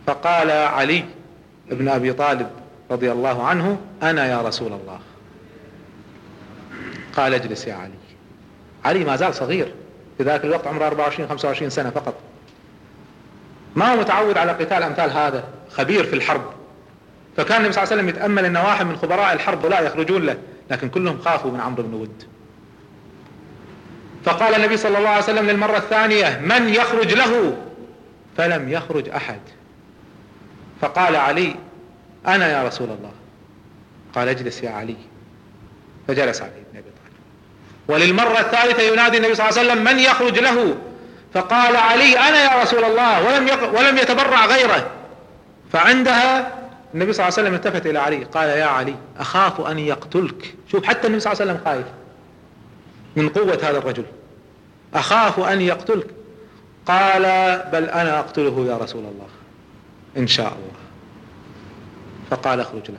فقال علي. بن أبي طالب رضي الله عنه أنا يا رسول الله. قال اجلس يا علي. علي ما زال صغير في ذاك الوقت عمره 24 25 سنة فقط. ما هو متعود على قتال أمثال هذا خبير في الحرب. فكان النبي صلى الله عليه وسلم يتأمل ان واحد من خبراء الحرب لا يخرجون له لكن كلهم خافوا من عمرو بن ود. فقال النبي صلى الله عليه وسلم للمرة الثانية من يخرج له؟ فلم يخرج أحد. فقال علي أنا يا رسول الله. قال اجلس يا علي. فجلس علي بن أبي طالب. وللمرة الثالثة ينادي النبي صلى الله عليه وسلم من يخرج له؟ فقال علي أنا يا رسول الله ولم, ولم يتبرع غيره. فعندها النبي صلى الله عليه وسلم التفت إلى علي قال يا علي أخاف أن يقتلك. شوف حتى النبي صلى الله عليه وسلم خايف من قوة هذا الرجل. أخاف أن يقتلك. قال بل أنا أقتله يا رسول الله. إن شاء الله. فقال أخرج له.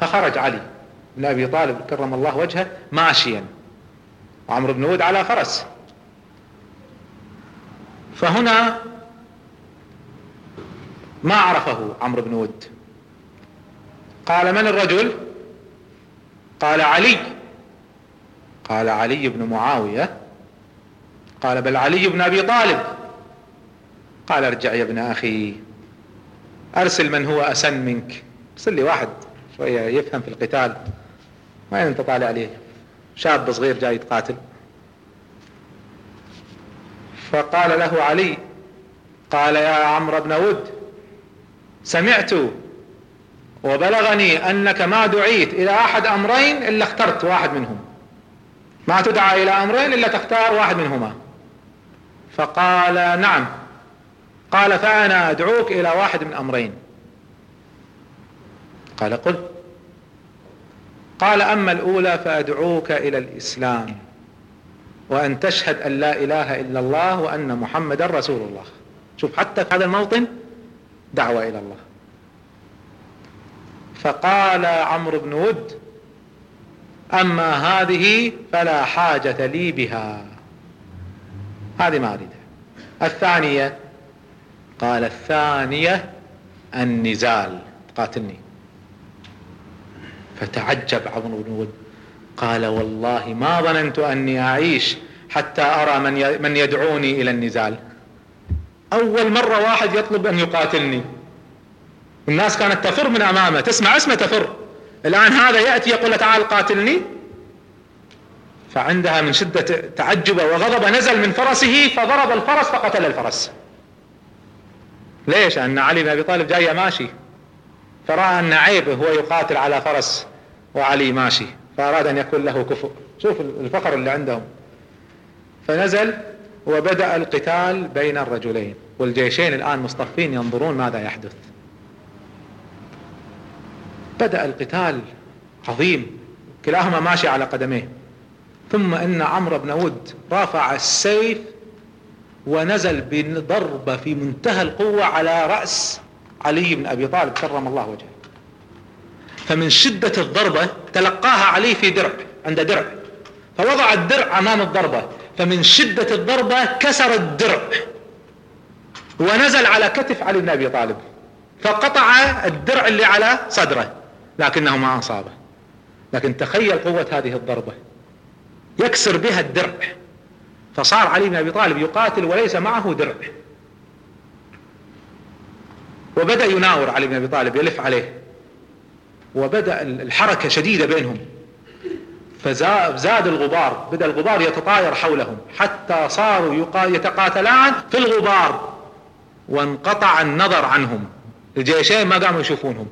فخرج علي بن أبي طالب كرم الله وجهه ماشيا. وعمرو بن ود على فرس. فهنا ما عرفه عمرو بن ود. قال من الرجل؟ قال علي. قال علي بن معاوية. قال بل علي بن أبي طالب. قال ارجع يا ابن أخي. أرسل من هو أسن منك. أرسل لي واحد شوية يفهم في القتال. ما انت طالع عليه. شاب صغير جاي يتقاتل. فقال له علي قال يا عمرو بن ود سمعت وبلغني أنك ما دعيت إلى أحد أمرين إلا اخترت واحد منهم. ما تدعى إلى أمرين إلا تختار واحد منهما. فقال نعم. قال فأنا أدعوك إلى واحد من أمرين. قال قل. قال أما الأولى فأدعوك إلى الإسلام وأن تشهد أن لا إله إلا الله وأن محمدا رسول الله. شوف حتى في هذا الموطن دعوة إلى الله. فقال عمرو بن ود أما هذه فلا حاجة لي بها. هذه ما أريدها. الثانية قال الثانية النزال قاتلني. فتعجب عمرو بن ود قال والله ما ظننت أني أعيش حتى أرى من من يدعوني إلى النزال. أول مرة واحد يطلب أن يقاتلني. الناس كانت تفر من أمامه. تسمع اسمه تفر. الآن هذا يأتي يقول تعال قاتلني. فعندها من شدة تعجبه وغضب نزل من فرسه فضرب الفرس فقتل الفرس. ليش؟ أن علي بن أبي طالب جاي ماشي. فرأى أن عيب هو يقاتل على فرس وعلي ماشي. فأراد أن يكون له كفؤ. شوف الفقر اللي عندهم. فنزل وبدأ القتال بين الرجلين. والجيشين الآن مصطفين ينظرون ماذا يحدث. بدأ القتال عظيم. كلاهما ماشي على قدميه. ثم إن عمرو بن ود رفع السيف ونزل بضربة في منتهى القوة على رأس علي بن أبي طالب كرم الله وجهه. فمن شدة الضربة تلقاها علي في درع عند درع. فوضع الدرع أمام الضربة فمن شدة الضربة كسر الدرع. ونزل على كتف علي بن أبي طالب فقطع الدرع اللي على صدره لكنه ما أصابه. لكن تخيل قوة هذه الضربة. يكسر بها الدرع. فصار علي بن أبي طالب يقاتل وليس معه درع. وبدأ يناور علي بن أبي طالب يلف عليه. وبدأ الحركة شديدة بينهم. فزاد الغبار بدأ الغبار يتطاير حولهم. حتى صاروا يتقاتلان في الغبار. وانقطع النظر عنهم. الجيشين ما قاموا يشوفونهم.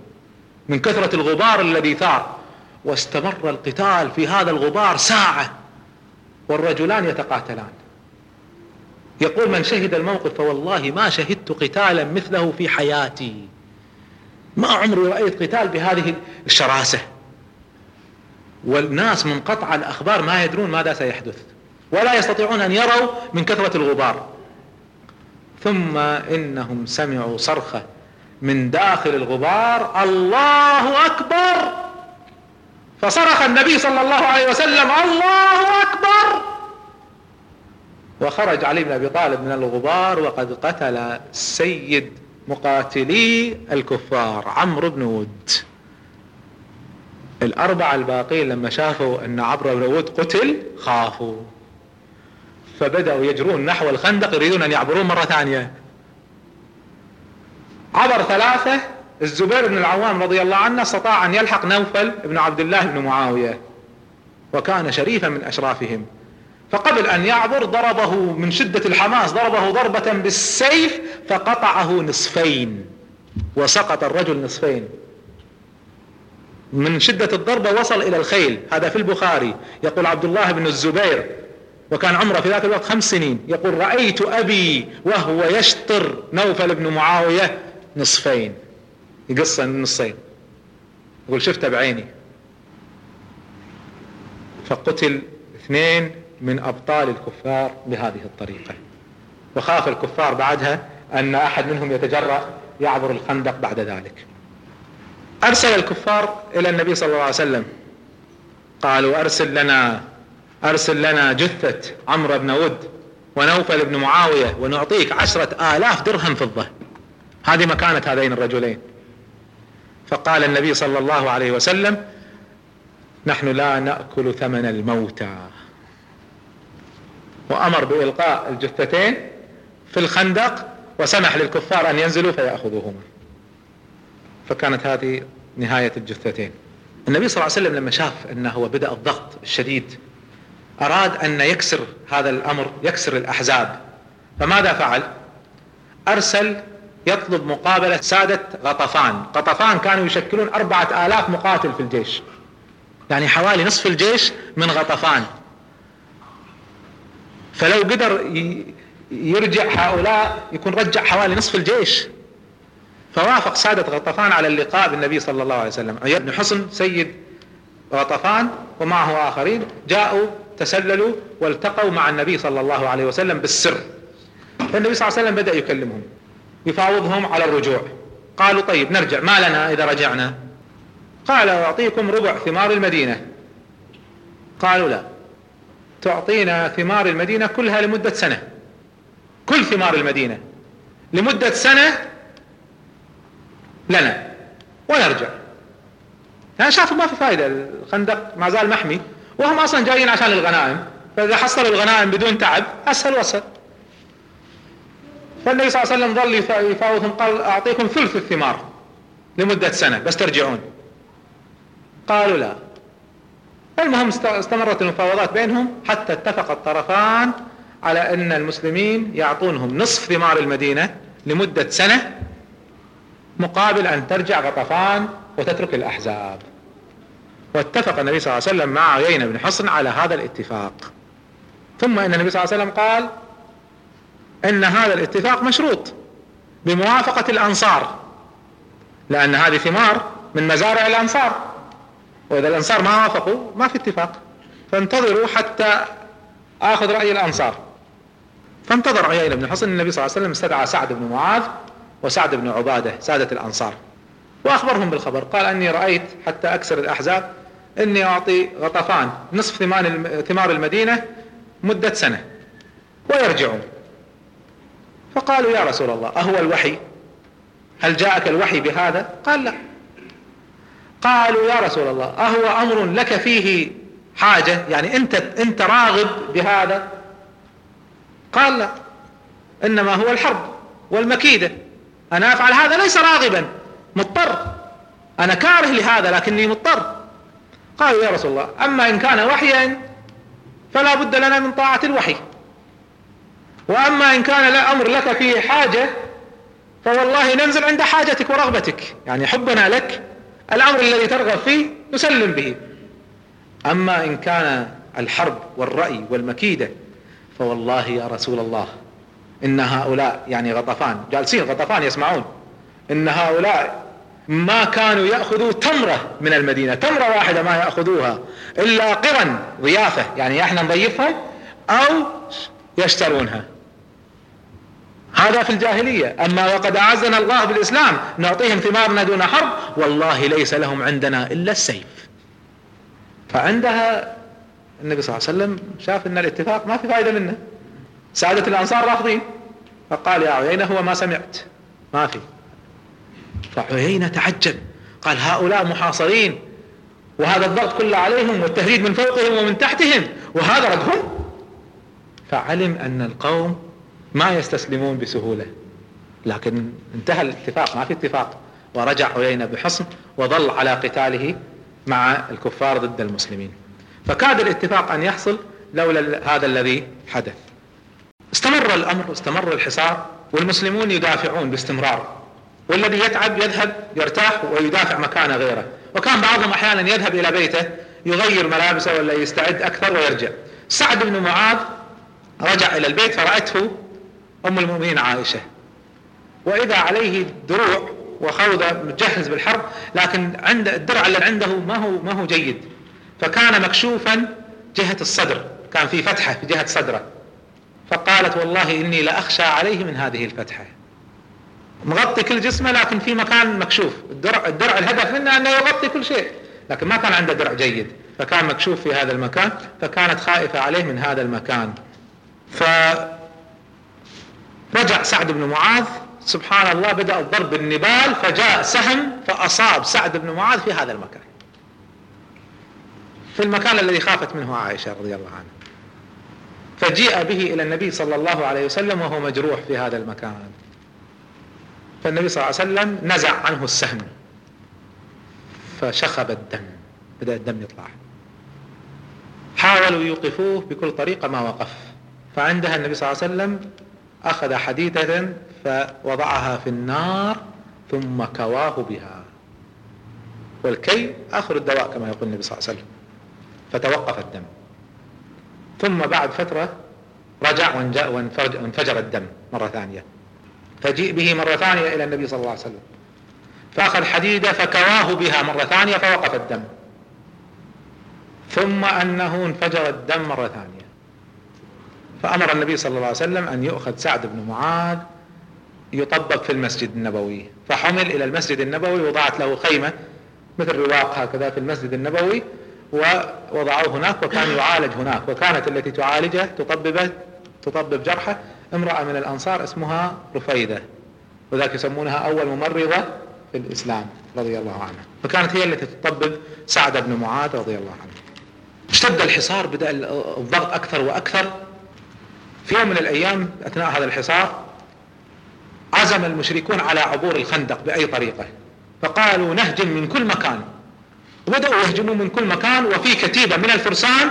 من كثرة الغبار الذي ثار. واستمر القتال في هذا الغبار ساعة. والرجلان يتقاتلان. يقول من شهد الموقف فوالله ما شهدت قتالا مثله في حياتي. ما عمري رأيت قتال بهذه الشراسة. والناس منقطع الأخبار ما يدرون ماذا سيحدث. ولا يستطيعون أن يروا من كثرة الغبار. ثم إنهم سمعوا صرخة من داخل الغبار الله أكبر! فصرخ النبي صلى الله عليه وسلم الله أكبر! وخرج علي بن أبي طالب من الغبار وقد قتل سيد مقاتلي الكفار عمرو بن ود الأربعة الباقين لما شافوا أن عمرو بن ود قتل خافوا. فبدأوا يجرون نحو الخندق يريدون أن يعبرون مرة ثانية. عبر ثلاثة الزبير بن العوام رضي الله عنه استطاع أن يلحق نوفل بن عبد الله بن معاوية وكان شريفا من أشرافهم. فقبل أن يعبر ضربه من شدة الحماس ضربه ضربة بالسيف فقطعه نصفين وسقط الرجل نصفين. من شدة الضربة وصل إلى الخيل. هذا في البخاري. يقول عبد الله بن الزبير وكان عمره في ذاك الوقت خمس سنين. يقول رأيت أبي وهو يشطر نوفل بن معاوية نصفين. يقص النصين يقول شفته بعيني. فقتل اثنين من أبطال الكفار بهذه الطريقة. وخاف الكفار بعدها أن أحد منهم يتجرأ يعبر الخندق بعد ذلك. أرسل الكفار إلى النبي صلى الله عليه وسلم. قالوا أرسل لنا أرسل لنا جثة عمرو بن ود ونوفل بن معاوية ونعطيك عشرة آلاف درهم فضة. هذه مكانة هذين الرجلين. فقال النبي صلى الله عليه وسلم نحن لا نأكل ثمن الموتى. وأمر بإلقاء الجثتين في الخندق وسمح للكفار أن ينزلوا فيأخذوهما. فكانت هذه نهاية الجثتين. النبي صلى الله عليه وسلم لما شاف أنه بدأ الضغط الشديد أراد أن يكسر هذا الأمر يكسر الأحزاب. فماذا فعل؟ أرسل يطلب مقابلة سادة غطفان. غطفان كانوا يشكلون أربعة آلاف مقاتل في الجيش. يعني حوالي نصف الجيش من غطفان. فلو قدر يرجع هؤلاء يكون رجع حوالي نصف الجيش. فوافق سادة غطفان على اللقاء بالنبي صلى الله عليه وسلم. عياد بن حصن سيد غطفان ومعه آخرين. جاءوا تسللوا والتقوا مع النبي صلى الله عليه وسلم بالسر. فالنبي صلى الله عليه وسلم بدأ يكلمهم. يفاوضهم على الرجوع. قالوا طيب نرجع. ما لنا إذا رجعنا؟ قال أعطيكم ربع ثمار المدينة. قالوا لا. تعطينا ثمار المدينة كلها لمدة سنة. كل ثمار المدينة. لمدة سنة لنا. ونرجع. يعني شافوا ما في فائدة الخندق ما زال محمي. وهم أصلا جايين عشان الغنائم. فإذا حصلوا الغنائم بدون تعب أسهل وأسهل. فالنبي صلى الله عليه وسلم ظل يفاوضهم قال أعطيكم ثلث الثمار لمدة سنة بس ترجعون. قالوا لا. المهم استمرت المفاوضات بينهم حتى اتفق الطرفان على أن المسلمين يعطونهم نصف ثمار المدينة لمدة سنة مقابل أن ترجع غطفان وتترك الأحزاب. واتفق النبي صلى الله عليه وسلم مع عيينة بن حصن على هذا الاتفاق. ثم إن النبي صلى الله عليه وسلم قال أن هذا الاتفاق مشروط بموافقة الأنصار لأن هذه ثمار من مزارع الأنصار وإذا الأنصار ما وافقوا ما في اتفاق. فانتظروا حتى آخذ رأي الأنصار. فانتظر عيينة بن حصن النبي صلى الله عليه وسلم استدعى سعد بن معاذ وسعد بن عبادة سادة الأنصار. وأخبرهم بالخبر قال أني رأيت حتى أكسر الأحزاب إني أعطي غطفان نصف ثمار المدينة مدة سنة ويرجعون. فقالوا يا رسول الله أهو الوحي؟ هل جاءك الوحي بهذا؟ قال لا. قالوا يا رسول الله أهو أمر لك فيه حاجة؟ يعني أنت أنت راغب بهذا؟ قال لا. إنما هو الحرب والمكيدة. أنا أفعل هذا ليس راغبا مضطر. أنا كاره لهذا لكني مضطر. قالوا يا رسول الله أما إن كان وحيا فلا بد لنا من طاعة الوحي. وأما إن كان لا أمر لك فيه حاجة فوالله ننزل عند حاجتك ورغبتك. يعني حبنا لك الأمر الذي ترغب فيه نسلم به. أما إن كان الحرب والرأي والمكيدة فوالله يا رسول الله إن هؤلاء يعني غطفان جالسين غطفان يسمعون إن هؤلاء ما كانوا يأخذوا تمرة من المدينة تمرة واحدة ما يأخذوها إلا قرا ضيافة يعني إحنا نضيفهم أو يشترونها. هذا في الجاهلية. أما وقد أعزنا الله بالإسلام نعطيهم ثمارنا دون حرب والله ليس لهم عندنا إلا السيف. فعندها النبي صلى الله عليه وسلم شاف أن الاتفاق ما في فائدة منه. سادة الأنصار رافضين. فقال يا عيينة هو ما سمعت. ما في. فعيينة تعجب. قال هؤلاء محاصرين وهذا الضغط كله عليهم والتهديد من فوقهم ومن تحتهم وهذا ردهم فعلم أن القوم ما يستسلمون بسهولة. لكن انتهى الاتفاق ما في اتفاق. ورجع عيينة بحصن وظل على قتاله مع الكفار ضد المسلمين. فكاد الاتفاق أن يحصل لولا هذا الذي حدث. استمر الأمر استمر الحصار والمسلمون يدافعون باستمرار. والذي يتعب يذهب يرتاح ويدافع مكان غيره. وكان بعضهم أحيانا يذهب إلى بيته يغير ملابسه ولا يستعد أكثر ويرجع. سعد بن معاذ رجع إلى البيت فرأته أم المؤمنين عائشة. وإذا عليه دروع وخوذة مجهز بالحرب لكن عند الدرع اللي عنده ما هو ما هو جيد. فكان مكشوفا جهة الصدر كان في فتحة في جهة صدره. فقالت والله إني لأخشى عليه من هذه الفتحة. مغطي كل جسمه لكن في مكان مكشوف. الدرع, الدرع الهدف منه أنه يغطي كل شيء لكن ما كان عنده درع جيد. فكان مكشوف في هذا المكان فكانت خائفة عليه من هذا المكان. فرجع سعد بن معاذ سبحان الله بدأ الضرب بالنبال فجاء سهم فأصاب سعد بن معاذ في هذا المكان. في المكان الذي خافت منه عائشة رضي الله عنها. فجيء به إلى النبي صلى الله عليه وسلم وهو مجروح في هذا المكان. فالنبي صلى الله عليه وسلم نزع عنه السهم. فشخب الدم. بدأ الدم يطلع. حاولوا يوقفوه بكل طريقة ما وقف. فعندها النبي صلى الله عليه وسلم أخذ حديدة فوضعها في النار ثم كواه بها. والكي آخر الدواء كما يقول النبي صلى الله عليه وسلم. فتوقف الدم. ثم بعد فترة رجع وانفجر الدم مرة ثانية. فجيء به مرة ثانية إلى النبي صلى الله عليه وسلم. فأخذ حديدة فكواه بها مرة ثانية فوقف الدم. ثم أنه انفجر الدم مرة ثانية. فأمر النبي صلى الله عليه وسلم أن يؤخذ سعد بن معاذ يطبق في المسجد النبوي. فحمل إلى المسجد النبوي وضعت له خيمة مثل رواق هكذا في المسجد النبوي ووضعوه هناك وكان يعالج هناك. وكانت التي تعالجه تطببه تطبب جرحه امرأة من الأنصار اسمها رفيدة وذاك يسمونها أول ممرضة في الإسلام رضي الله عنها. فكانت هي التي تطبب سعد بن معاذ رضي الله عنه. اشتد الحصار بدأ الضغط أكثر وأكثر. في يوم من الأيام أثناء هذا الحصار عزم المشركون على عبور الخندق بأي طريقة. فقالوا نهجم من كل مكان. وبدأوا يهجمون من كل مكان وفي كتيبة من الفرسان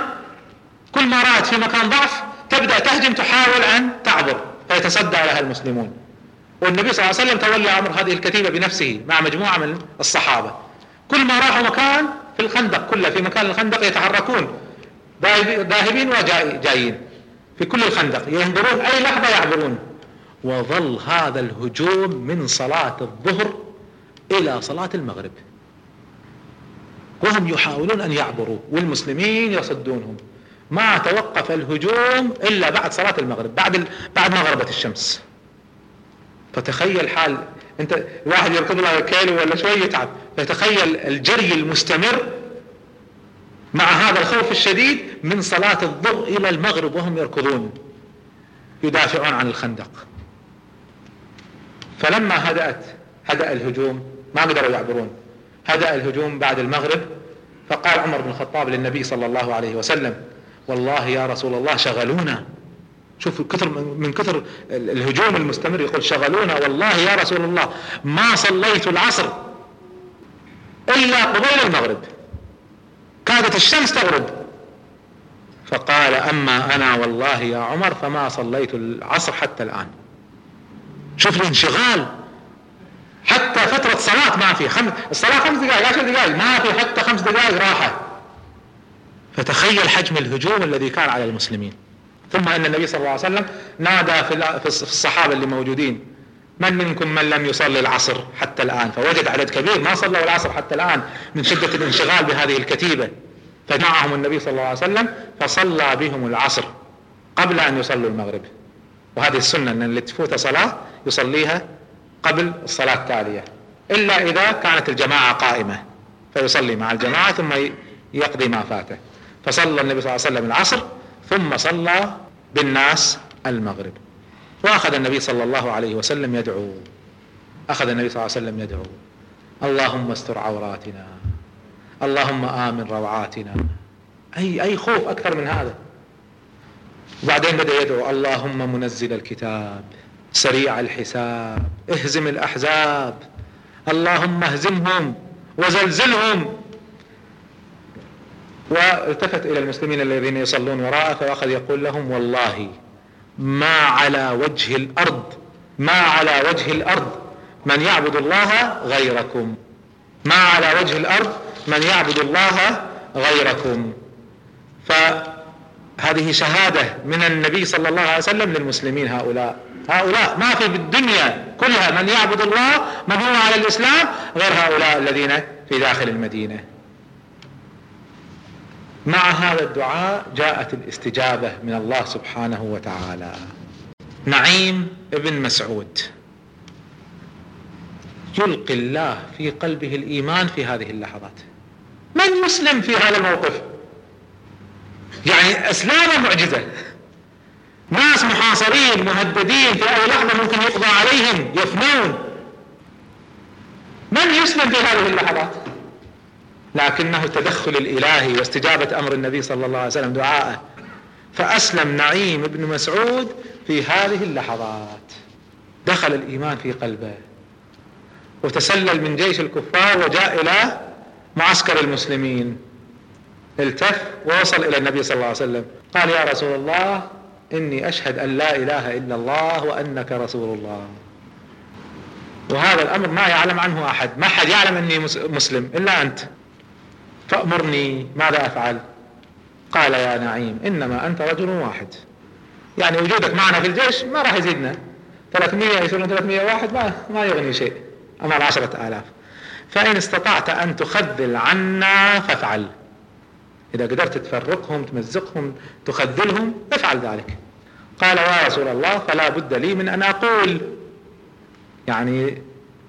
كل ما رأت في مكان ضعف تبدأ تهجم تحاول أن تعبر فيتصدى لها المسلمون. والنبي صلى الله عليه وسلم تولى أمر هذه الكتيبة بنفسه مع مجموعة من الصحابة. كل ما راحوا مكان في الخندق كله في مكان الخندق يتحركون ذاهبين وجايين. في كل الخندق ينظرون أي لحظة يعبرون. وظل هذا الهجوم من صلاة الظهر إلى صلاة المغرب. وهم يحاولون أن يعبروا والمسلمين يصدونهم. ما توقف الهجوم إلا بعد صلاة المغرب بعد بعد ما غربت الشمس. فتخيل حال أنت الواحد يركض له كيلو ولا شوي يتعب فتخيل الجري المستمر مع هذا الخوف الشديد من صلاة الظهر إلى المغرب وهم يركضون يدافعون عن الخندق. فلما هدأت هدأ الهجوم ما قدروا يعبرون. هدأ الهجوم بعد المغرب فقال عمر بن الخطاب للنبي صلى الله عليه وسلم والله يا رسول الله شغلونا. شوف كثر من كثر الهجوم المستمر يقول شغلونا. والله يا رسول الله ما صليت العصر إلا قبيل المغرب. كادت الشمس تغرب. فقال أما أنا والله يا عمر فما صليت العصر حتى الآن. شوف الانشغال. حتى فترة صلاة ما في خمس الصلاة خمس دقائق عشر دقائق ما في حتى خمس دقائق راحة. فتخيل حجم الهجوم الذي كان على المسلمين. ثم أن النبي صلى الله عليه وسلم نادى في الصحابة اللي موجودين. من منكم من لم يصلي العصر حتى الآن؟ فوجد عدد كبير ما صلوا العصر حتى الآن من شدة الانشغال بهذه الكتيبة. فجمعهم النبي صلى الله عليه وسلم فصلى بهم العصر قبل أن يصلوا المغرب. وهذه السنة أن اللي تفوت صلاة يصليها قبل الصلاة التالية إلا إذا كانت الجماعة قائمة فيصلي مع الجماعة ثم يقضي ما فاته. فصلى النبي صلى الله عليه وسلم العصر ثم صلى بالناس المغرب. وأخذ النبي صلى الله عليه وسلم يدعو. أخذ النبي صلى الله عليه وسلم يدعو. اللهم استر عوراتنا. اللهم آمن روعاتنا. أي أي خوف أكثر من هذا. وبعدين بدأ يدعو. اللهم منزل الكتاب. سريع الحساب. اهزم الأحزاب. اللهم اهزمهم وزلزلهم. والتفت إلى المسلمين الذين يصلون وراءه فاخذ يقول لهم والله ما على وجه الأرض ما على وجه الأرض من يعبد الله غيركم. ما على وجه الأرض من يعبد الله غيركم. فهذه شهادة من النبي صلى الله عليه وسلم للمسلمين هؤلاء. هؤلاء ما في بالدنيا كلها من يعبد الله من هو على الإسلام غير هؤلاء الذين في داخل المدينة. مع هذا الدعاء جاءت الاستجابة من الله سبحانه وتعالى. نعيم ابن مسعود. يلقي الله في قلبه الإيمان في هذه اللحظات. من يسلم في هذا الموقف؟ يعني أسلام معجزة. ناس محاصرين مهددين في أي لحظة ممكن يقضى عليهم يفنون. من يسلم في هذه اللحظات؟ لكنه التدخل الإلهي واستجابة أمر النبي صلى الله عليه وسلم دعاءه. فأسلم نعيم بن مسعود في هذه اللحظات. دخل الإيمان في قلبه. وتسلل من جيش الكفار وجاء إلى معسكر المسلمين. التف ووصل إلى النبي صلى الله عليه وسلم. قال يا رسول الله إني أشهد أن لا إله إلا الله وأنك رسول الله. وهذا الأمر ما يعلم عنه أحد. ما حد يعلم إني مسلم إلا أنت. فأمرني ماذا أفعل؟ قال يا نعيم إنما أنت رجل واحد. يعني وجودك معنا في الجيش ما راح يزيدنا. 300 يصيرون 301 ما, ما يغني شيء. أما العشرة آلاف. فإن استطعت أن تخذل عنا فافعل. إذا قدرت تفرقهم تمزقهم تخذلهم افعل ذلك. قال يا رسول الله فلا بد لي من أن أقول. يعني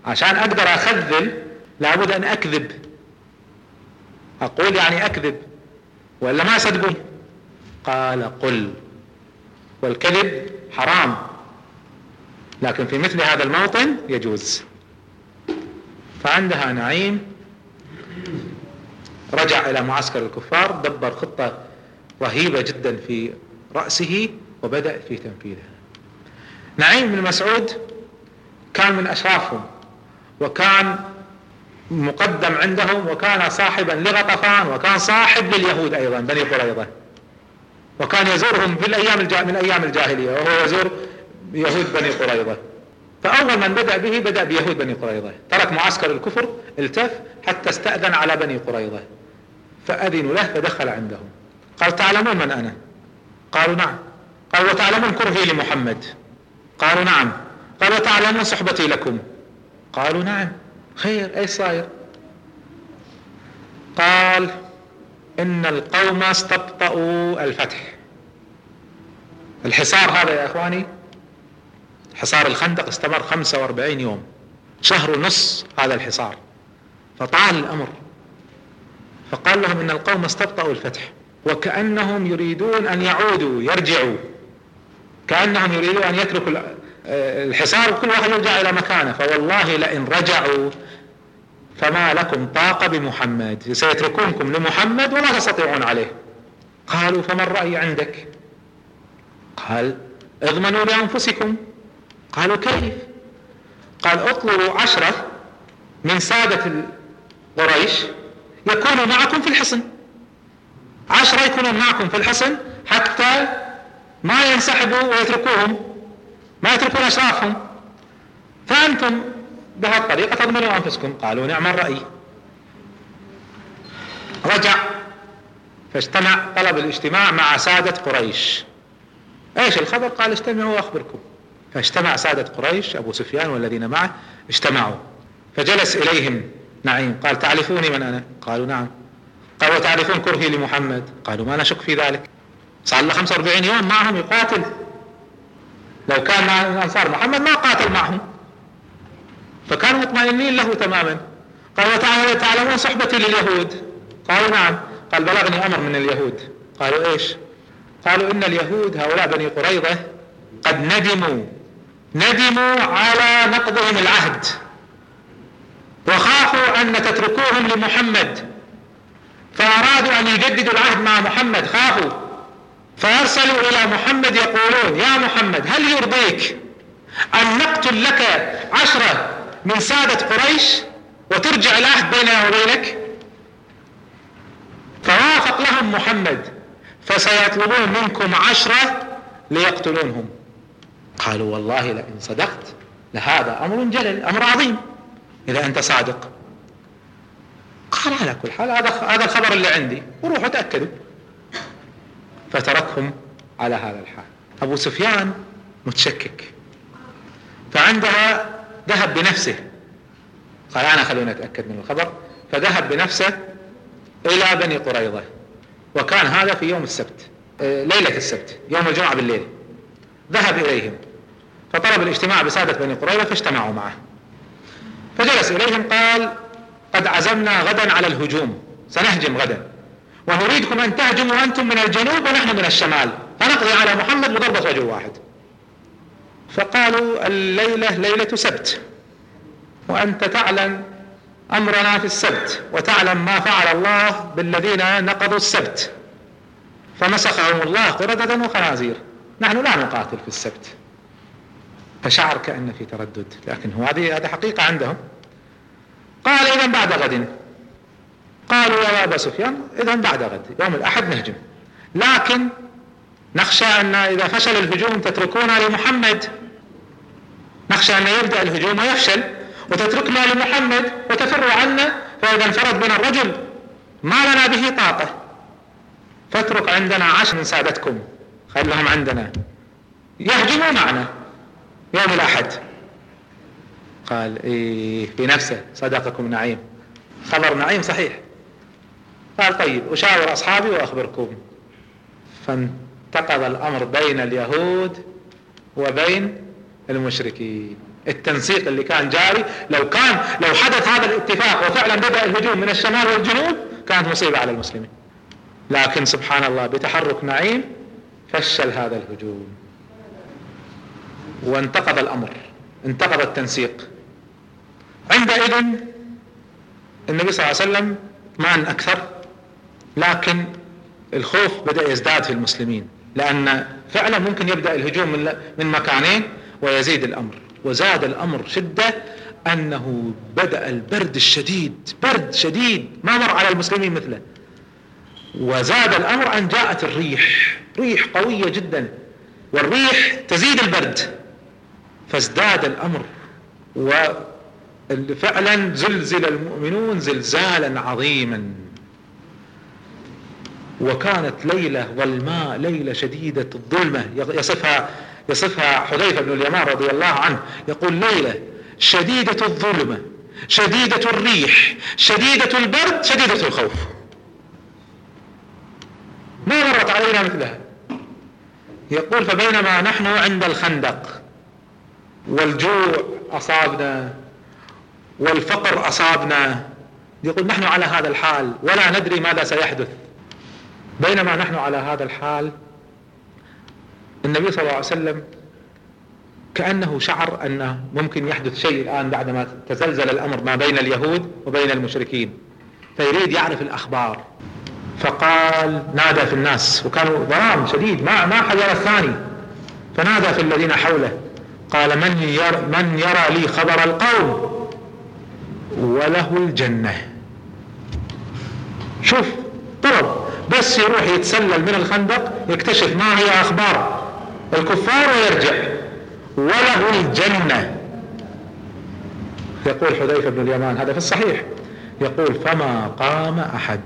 عشان أقدر أخذل لابد أن أكذب. أقول يعني أكذب ولا ما صدقوا قال قل. والكذب حرام. لكن في مثل هذا الموطن يجوز. فعندها نعيم. رجع إلى معسكر الكفار دبر خطة رهيبة جدا في رأسه وبدأ في تنفيذها. نعيم بن مسعود كان من أشرافهم وكان مقدم عندهم وكان صاحبا لغطفان وكان صاحب لليهود أيضا بني قريظة. وكان يزورهم في الأيام الجا... من أيام الجاهلية وهو يزور يهود بني قريظة. فأول من بدأ به بدأ بيهود بني قريظة. ترك معسكر الكفر التف حتى استأذن على بني قريظة. فأذنوا له فدخل عندهم. قال تعلمون من أنا؟ قالوا نعم. قال وتعلمون كرهي لمحمد. قالوا نعم. قال وتعلمون صحبتي لكم. قالوا نعم. خير إيش صاير؟ قال إن القوم استبطأوا الفتح. الحصار هذا يا إخواني حصار الخندق استمر 45 يوم شهر ونص هذا الحصار. فطال الأمر. فقال لهم إن القوم استبطأوا الفتح وكأنهم يريدون أن يعودوا يرجعوا. كأنهم يريدون أن يتركوا الحصار وكل واحد يرجع إلى مكانه. فوالله لئن رجعوا فما لكم طاقة بمحمد. سيتركونكم لمحمد ولا تستطيعون عليه. قالوا فما الرأي عندك؟ قال اضمنوا لأنفسكم. قالوا كيف؟ قال اطلبوا عشرة من سادة قريش يكونوا معكم في الحصن. عشرة يكونون معكم في الحصن حتى ما ينسحبوا ويتركوهم ما يتركون أشرافهم. فأنتم بهالطريقة تضمنوا أنفسكم. قالوا نعم الرأي. رجع فاجتمع طلب الاجتماع مع سادة قريش. إيش الخبر؟ قال اجتمعوا وأخبركم. فاجتمع سادة قريش أبو سفيان والذين معه اجتمعوا. فجلس إليهم نعيم قال تعرفوني من أنا؟ قالوا نعم. قال وتعرفون كرهي لمحمد؟ قالوا ما نشك في ذلك. صار له 45 يوم معهم يقاتل. لو كان مع انصار محمد ما قاتل معهم. فكانوا مطمئنين له تماما. قال وتعلمون صحبتي لليهود. قالوا نعم. قال بلغني أمر من اليهود. قالوا إيش؟ قالوا إن اليهود هؤلاء بني قريظة قد ندموا. ندموا على نقضهم العهد. وخافوا أن تتركوهم لمحمد. فأرادوا أن يجددوا العهد مع محمد. خافوا. فأرسلوا إلى محمد يقولون يا محمد هل يرضيك أن نقتل لك عشرة من سادة قريش وترجع العهد بيننا وبينك. فوافق لهم محمد فسيطلبون منكم عشرة ليقتلونهم. قالوا والله لئن صدقت لهذا أمر جلل أمر عظيم. اذا أنت صادق. قال على كل حال هذا هذا الخبر اللي عندي وروحوا تأكدوا. فتركهم على هذا الحال. أبو سفيان متشكك. فعندها ذهب بنفسه. قال أنا خلوني أتأكد من الخبر. فذهب بنفسه إلى بني قريظة. وكان هذا في يوم السبت آه، ليلة السبت يوم الجمعة بالليل. ذهب إليهم. فطلب الاجتماع بسادة بني قريظة فاجتمعوا معه. فجلس إليهم قال قد عزمنا غدا على الهجوم. سنهجم غدا. ونريدكم أن تهجموا أنتم من الجنوب ونحن من الشمال. فنقضي على محمد بضربه رجل واحد. فقالوا الليلة ليلة سبت. وأنت تعلم أمرنا في السبت وتعلم ما فعل الله بالذين نقضوا السبت. فمسخهم الله قردة وخنازير. نحن لا نقاتل في السبت. فشعر كأن في تردد لكن هذه هذه حقيقة عندهم. قال إذا بعد غد. قالوا يا أبا سفيان إذا بعد غد يوم الأحد نهجم. لكن نخشى أن إذا فشل الهجوم تتركونا لمحمد. نخشى أن يبدأ الهجوم ويفشل وتتركنا لمحمد وتفر عنا فإذا انفرد بنا الرجل ما لنا به طاقة. فاترك عندنا عشر من سادتكم خلهم عندنا. يهجموا معنا يوم الأحد. قال إيه في نفسه صدقكم نعيم. خبر نعيم صحيح. قال طيب أشاور أصحابي وأخبركم. فانتقض الأمر بين اليهود وبين المشركين. التنسيق اللي كان جاري لو كان لو حدث هذا الاتفاق وفعلا بدأ الهجوم من الشمال والجنوب كانت مصيبة على المسلمين. لكن سبحان الله بتحرك نعيم فشل هذا الهجوم. وانتقض الأمر انتقض التنسيق. عندئذ النبي صلى الله عليه وسلم اطمأن أكثر لكن الخوف بدأ يزداد في المسلمين. لأن فعلا ممكن يبدأ الهجوم من من مكانين ويزيد الأمر. وزاد الأمر شدة أنه بدأ البرد الشديد برد شديد ما مر على المسلمين مثله. وزاد الأمر أن جاءت الريح ريح قوية جدا. والريح تزيد البرد. فازداد الأمر. وفعلا زلزل المؤمنون زلزالا عظيما. وكانت ليلة ظلماء ليلة شديدة الظلمة. يصفها يصفها حذيفة بن اليمان رضي الله عنه. يقول ليلة شديدة الظلمة شديدة الريح شديدة البرد شديدة الخوف. ما مرت علينا مثلها؟ يقول فبينما نحن عند الخندق والجوع أصابنا والفقر أصابنا. يقول نحن على هذا الحال ولا ندري ماذا سيحدث. بينما نحن على هذا الحال النبي صلى الله عليه وسلم كأنه شعر أنه ممكن يحدث شيء الآن بعدما تزلزل الأمر ما بين اليهود وبين المشركين. فيريد يعرف الأخبار. فقال نادى في الناس. وكانوا ظلام شديد ما ما حد يرى الثاني. فنادى في الذين حوله. قال من يرى, من يرى لي خبر القوم؟ وله الجنة. شوف طلب بس يروح يتسلل من الخندق يكتشف ما هي أخبار الكفار ويرجع. وله الجنة. يقول حذيفة بن اليمان هذا في الصحيح. يقول فما قام أحد.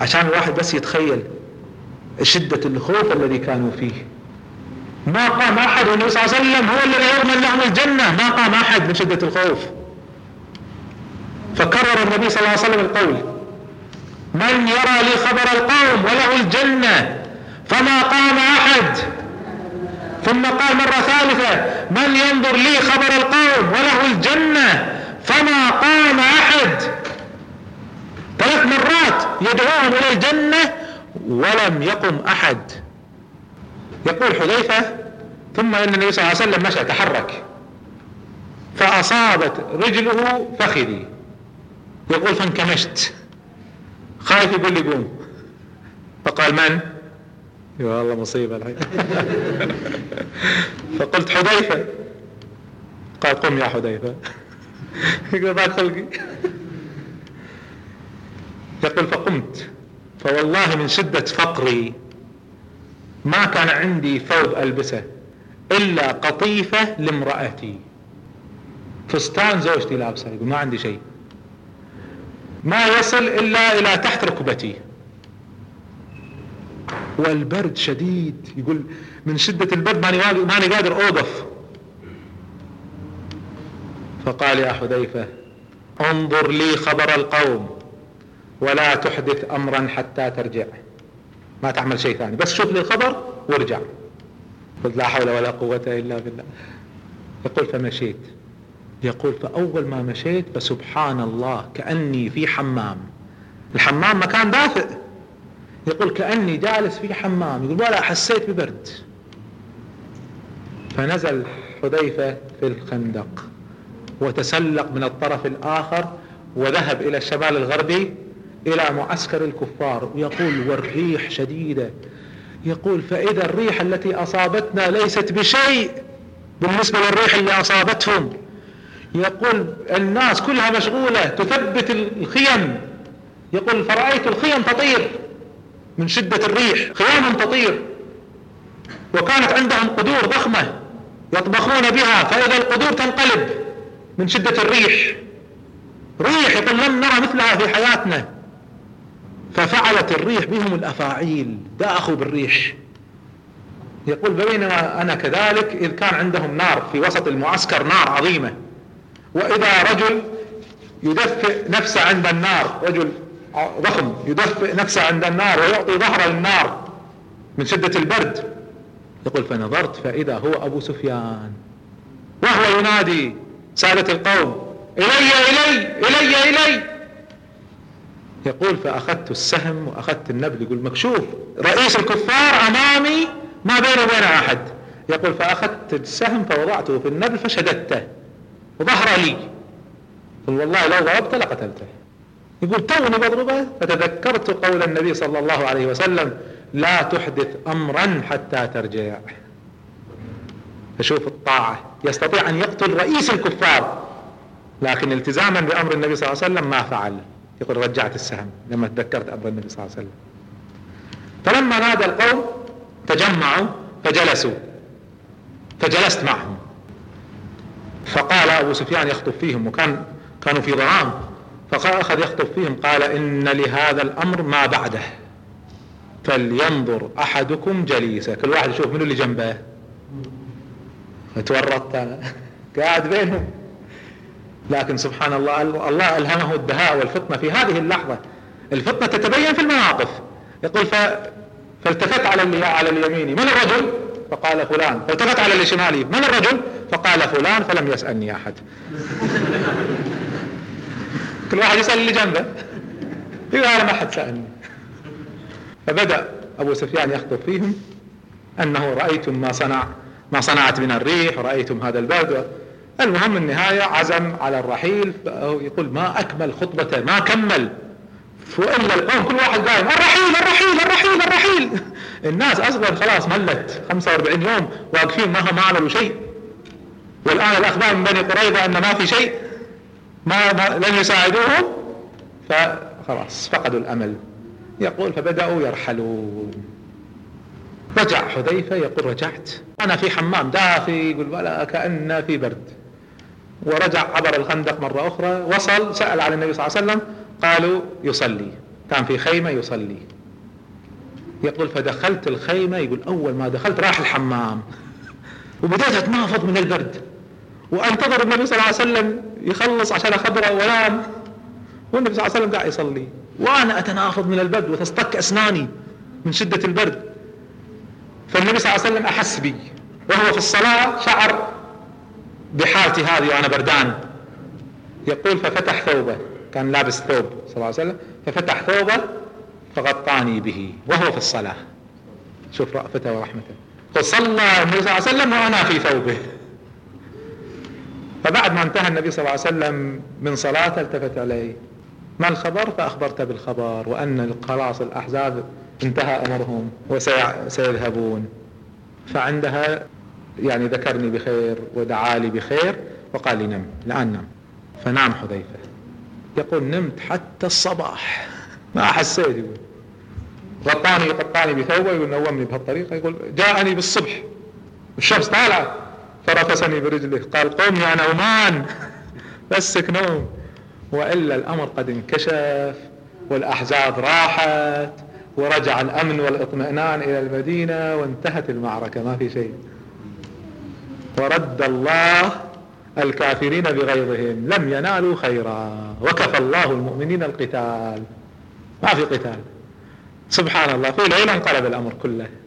عشان الواحد بس يتخيل شدة الخوف الذي كانوا فيه. ما قام أحد والنبي صلى الله عليه وسلم هو الذي يضمن لهم الجنة. ما قام أحد من شدة الخوف. فكرر النبي صلى الله عليه وسلم القول. من يرى لي خبر القوم وله الجنة فما قام أحد. ثم قال مرة ثالثة من ينظر لي خبر القوم وله الجنة فما قام أحد. ثلاث مرات يدعوهم إلى الجنة ولم يقم أحد. يقول حذيفة ثم إن النبي صلى الله عليه وسلم مشى تحرك. فأصابت رجله فخذي. يقول فانكمشت. خايف يقول لي قوم. فقال من؟ يا والله مصيبة الحين. فقلت حذيفة. قال قم يا حذيفة. يقول ذاك خلقي. يقول فقمت. فوالله من شدة فقري ما كان عندي ثوب ألبسه إلا قطيفة لامرأتي. فستان زوجتي لابسه. يقول ما عندي شيء. ما يصل إلا إلى تحت ركبتي. والبرد شديد يقول من شدة البرد ماني, ماني قادر أوقف. فقال يا حذيفة انظر لي خبر القوم ولا تحدث أمرا حتى ترجع. ما تعمل شيء ثاني بس شوف لي الخبر وارجع. قلت لا حول ولا قوة إلا بالله. يقول فمشيت. يقول فأول ما مشيت فسبحان الله كأني في حمام. الحمام مكان دافئ. يقول كأني جالس في حمام. يقول ولا حسيت ببرد. فنزل حذيفة في الخندق وتسلق من الطرف الآخر وذهب إلى الشمال الغربي إلى معسكر الكفار. ويقول والريح شديدة. يقول فإذا الريح التي أصابتنا ليست بشيء بالنسبة للريح اللي أصابتهم يقول الناس كلها مشغولة تثبت الخيم. يقول فرأيت الخيم تطير من شدة الريح خيام تطير. وكانت عندهم قدور ضخمة يطبخون بها فإذا القدور تنقلب من شدة الريح. ريح يقول لم نرى مثلها في حياتنا. ففعلت الريح بهم الأفاعيل. داخوا بالريح. يقول بينما أنا كذلك إذ كان عندهم نار في وسط المعسكر نار عظيمة. وإذا رجل يدفئ نفسه عند النار رجل ضخم يدفئ نفسه عند النار ويعطي ظهره للنار من شدة البرد يقول فنظرت فإذا هو أبو سفيان. وهو ينادي سادة القوم إلي إلي إلي إلي. يقول فأخذت السهم وأخذت النبل يقول مكشوف رئيس الكفار أمامي ما بينه وبين أحد. يقول فأخذت السهم فوضعته في النبل فشددته. وظهر لي. قل والله لو ضربته لقتلته. يقول توني بضربه فتذكرت قول النبي صلى الله عليه وسلم لا تحدث امرا حتى ترجع. فشوف الطاعة. يستطيع أن يقتل رئيس الكفار لكن التزاما بأمر النبي صلى الله عليه وسلم ما فعل. يقول رجعت السهم لما تذكرت أمر النبي صلى الله عليه وسلم. فلما نادى القوم تجمعوا فجلسوا. فجلست معهم. فقال أبو سفيان يخطب فيهم وكان كانوا في ظلام فأخذ يخطب فيهم قال إن لهذا الأمر ما بعده. فلينظر أحدكم جليسة. كل واحد يشوف منو اللي جنبه. تورطت أنا. قاعد بينهم. لكن سبحان الله الله ألهمه الدهاء والفطنة في هذه اللحظة. الفطنة تتبين في المواقف. يقول ف... فالتفت على اللي على اليمين. من الرجل؟ فقال فلان فالتفت على الشمالي من الرجل؟ فقال فلان فلم يسألني أحد. كل واحد يسأل اللي جنبه. يقول أنا ما حد سألني. فبدأ أبو سفيان يخطب فيهم أنه رأيتم ما صنع ما صنعت من الريح ورأيتم هذا البرد. المهم النهاية عزم على الرحيل يقول ما أكمل خطبته ما كمل. وإلا القوم كل واحد قايم الرحيل الرحيل الرحيل الرحيل. الناس أصلا خلاص ملت. 45 يوم واقفين ما ما عملوا شيء. والآن الأخبار من بني قريظة أن ما في شيء ما, ما لم يساعدوهم. فخلاص فقدوا الأمل. يقول فبدأوا يرحلون. رجع حذيفة يقول رجعت. أنا في حمام دافي. يقول ولا كأن في برد. ورجع عبر الخندق مرة أخرى وصل سأل على النبي صلى الله عليه وسلم قالوا يصلي. كان في خيمة يصلي. يقول فدخلت الخيمة يقول أول ما دخلت راح الحمام. وبدأت أتنافض من البرد. وأنتظر النبي صلى الله عليه وسلم يخلص عشان اخبره وانام والنبي صلى الله عليه وسلم قاعد يصلي. وأنا أتنافض من البرد وتصطك أسناني من شدة البرد. فالنبي صلى الله عليه وسلم أحس بي. وهو في الصلاة شعر بحالتي هذه وأنا بردان. يقول ففتح ثوبه. كان لابس ثوب صلى الله عليه وسلم ففتح ثوبه فغطاني به وهو في الصلاة. شوف رأفته ورحمته. فصلى النبي صلى الله عليه وسلم وأنا في ثوبه. فبعد ما انتهى النبي صلى الله عليه وسلم من صلاته التفت علي ما الخبر؟ فأخبرت بالخبر وأن خلاص الأحزاب انتهى أمرهم وسيذهبون. فعندها يعني ذكرني بخير ودعا لي بخير وقال لي نم الآن نم. فنام حذيفة. يقول نمت حتى الصباح. ما حسيت يقول. غطاني يغطاني بثوبة يقول نومني بهالطريقة. يقول جاءني بالصبح. الشمس طالعة. فرفسني برجله قال قم يا نومان. مسك نوم. وإلا الأمر قد انكشف والأحزاب راحت ورجع الأمن والإطمئنان إلى المدينة وانتهت المعركة. ما في شيء. ورد الله الكافرين بغيظهم لم ينالوا خيرا. وكفى الله المؤمنين القتال. ما في قتال. سبحان الله. في ليلة انقلب الأمر كله.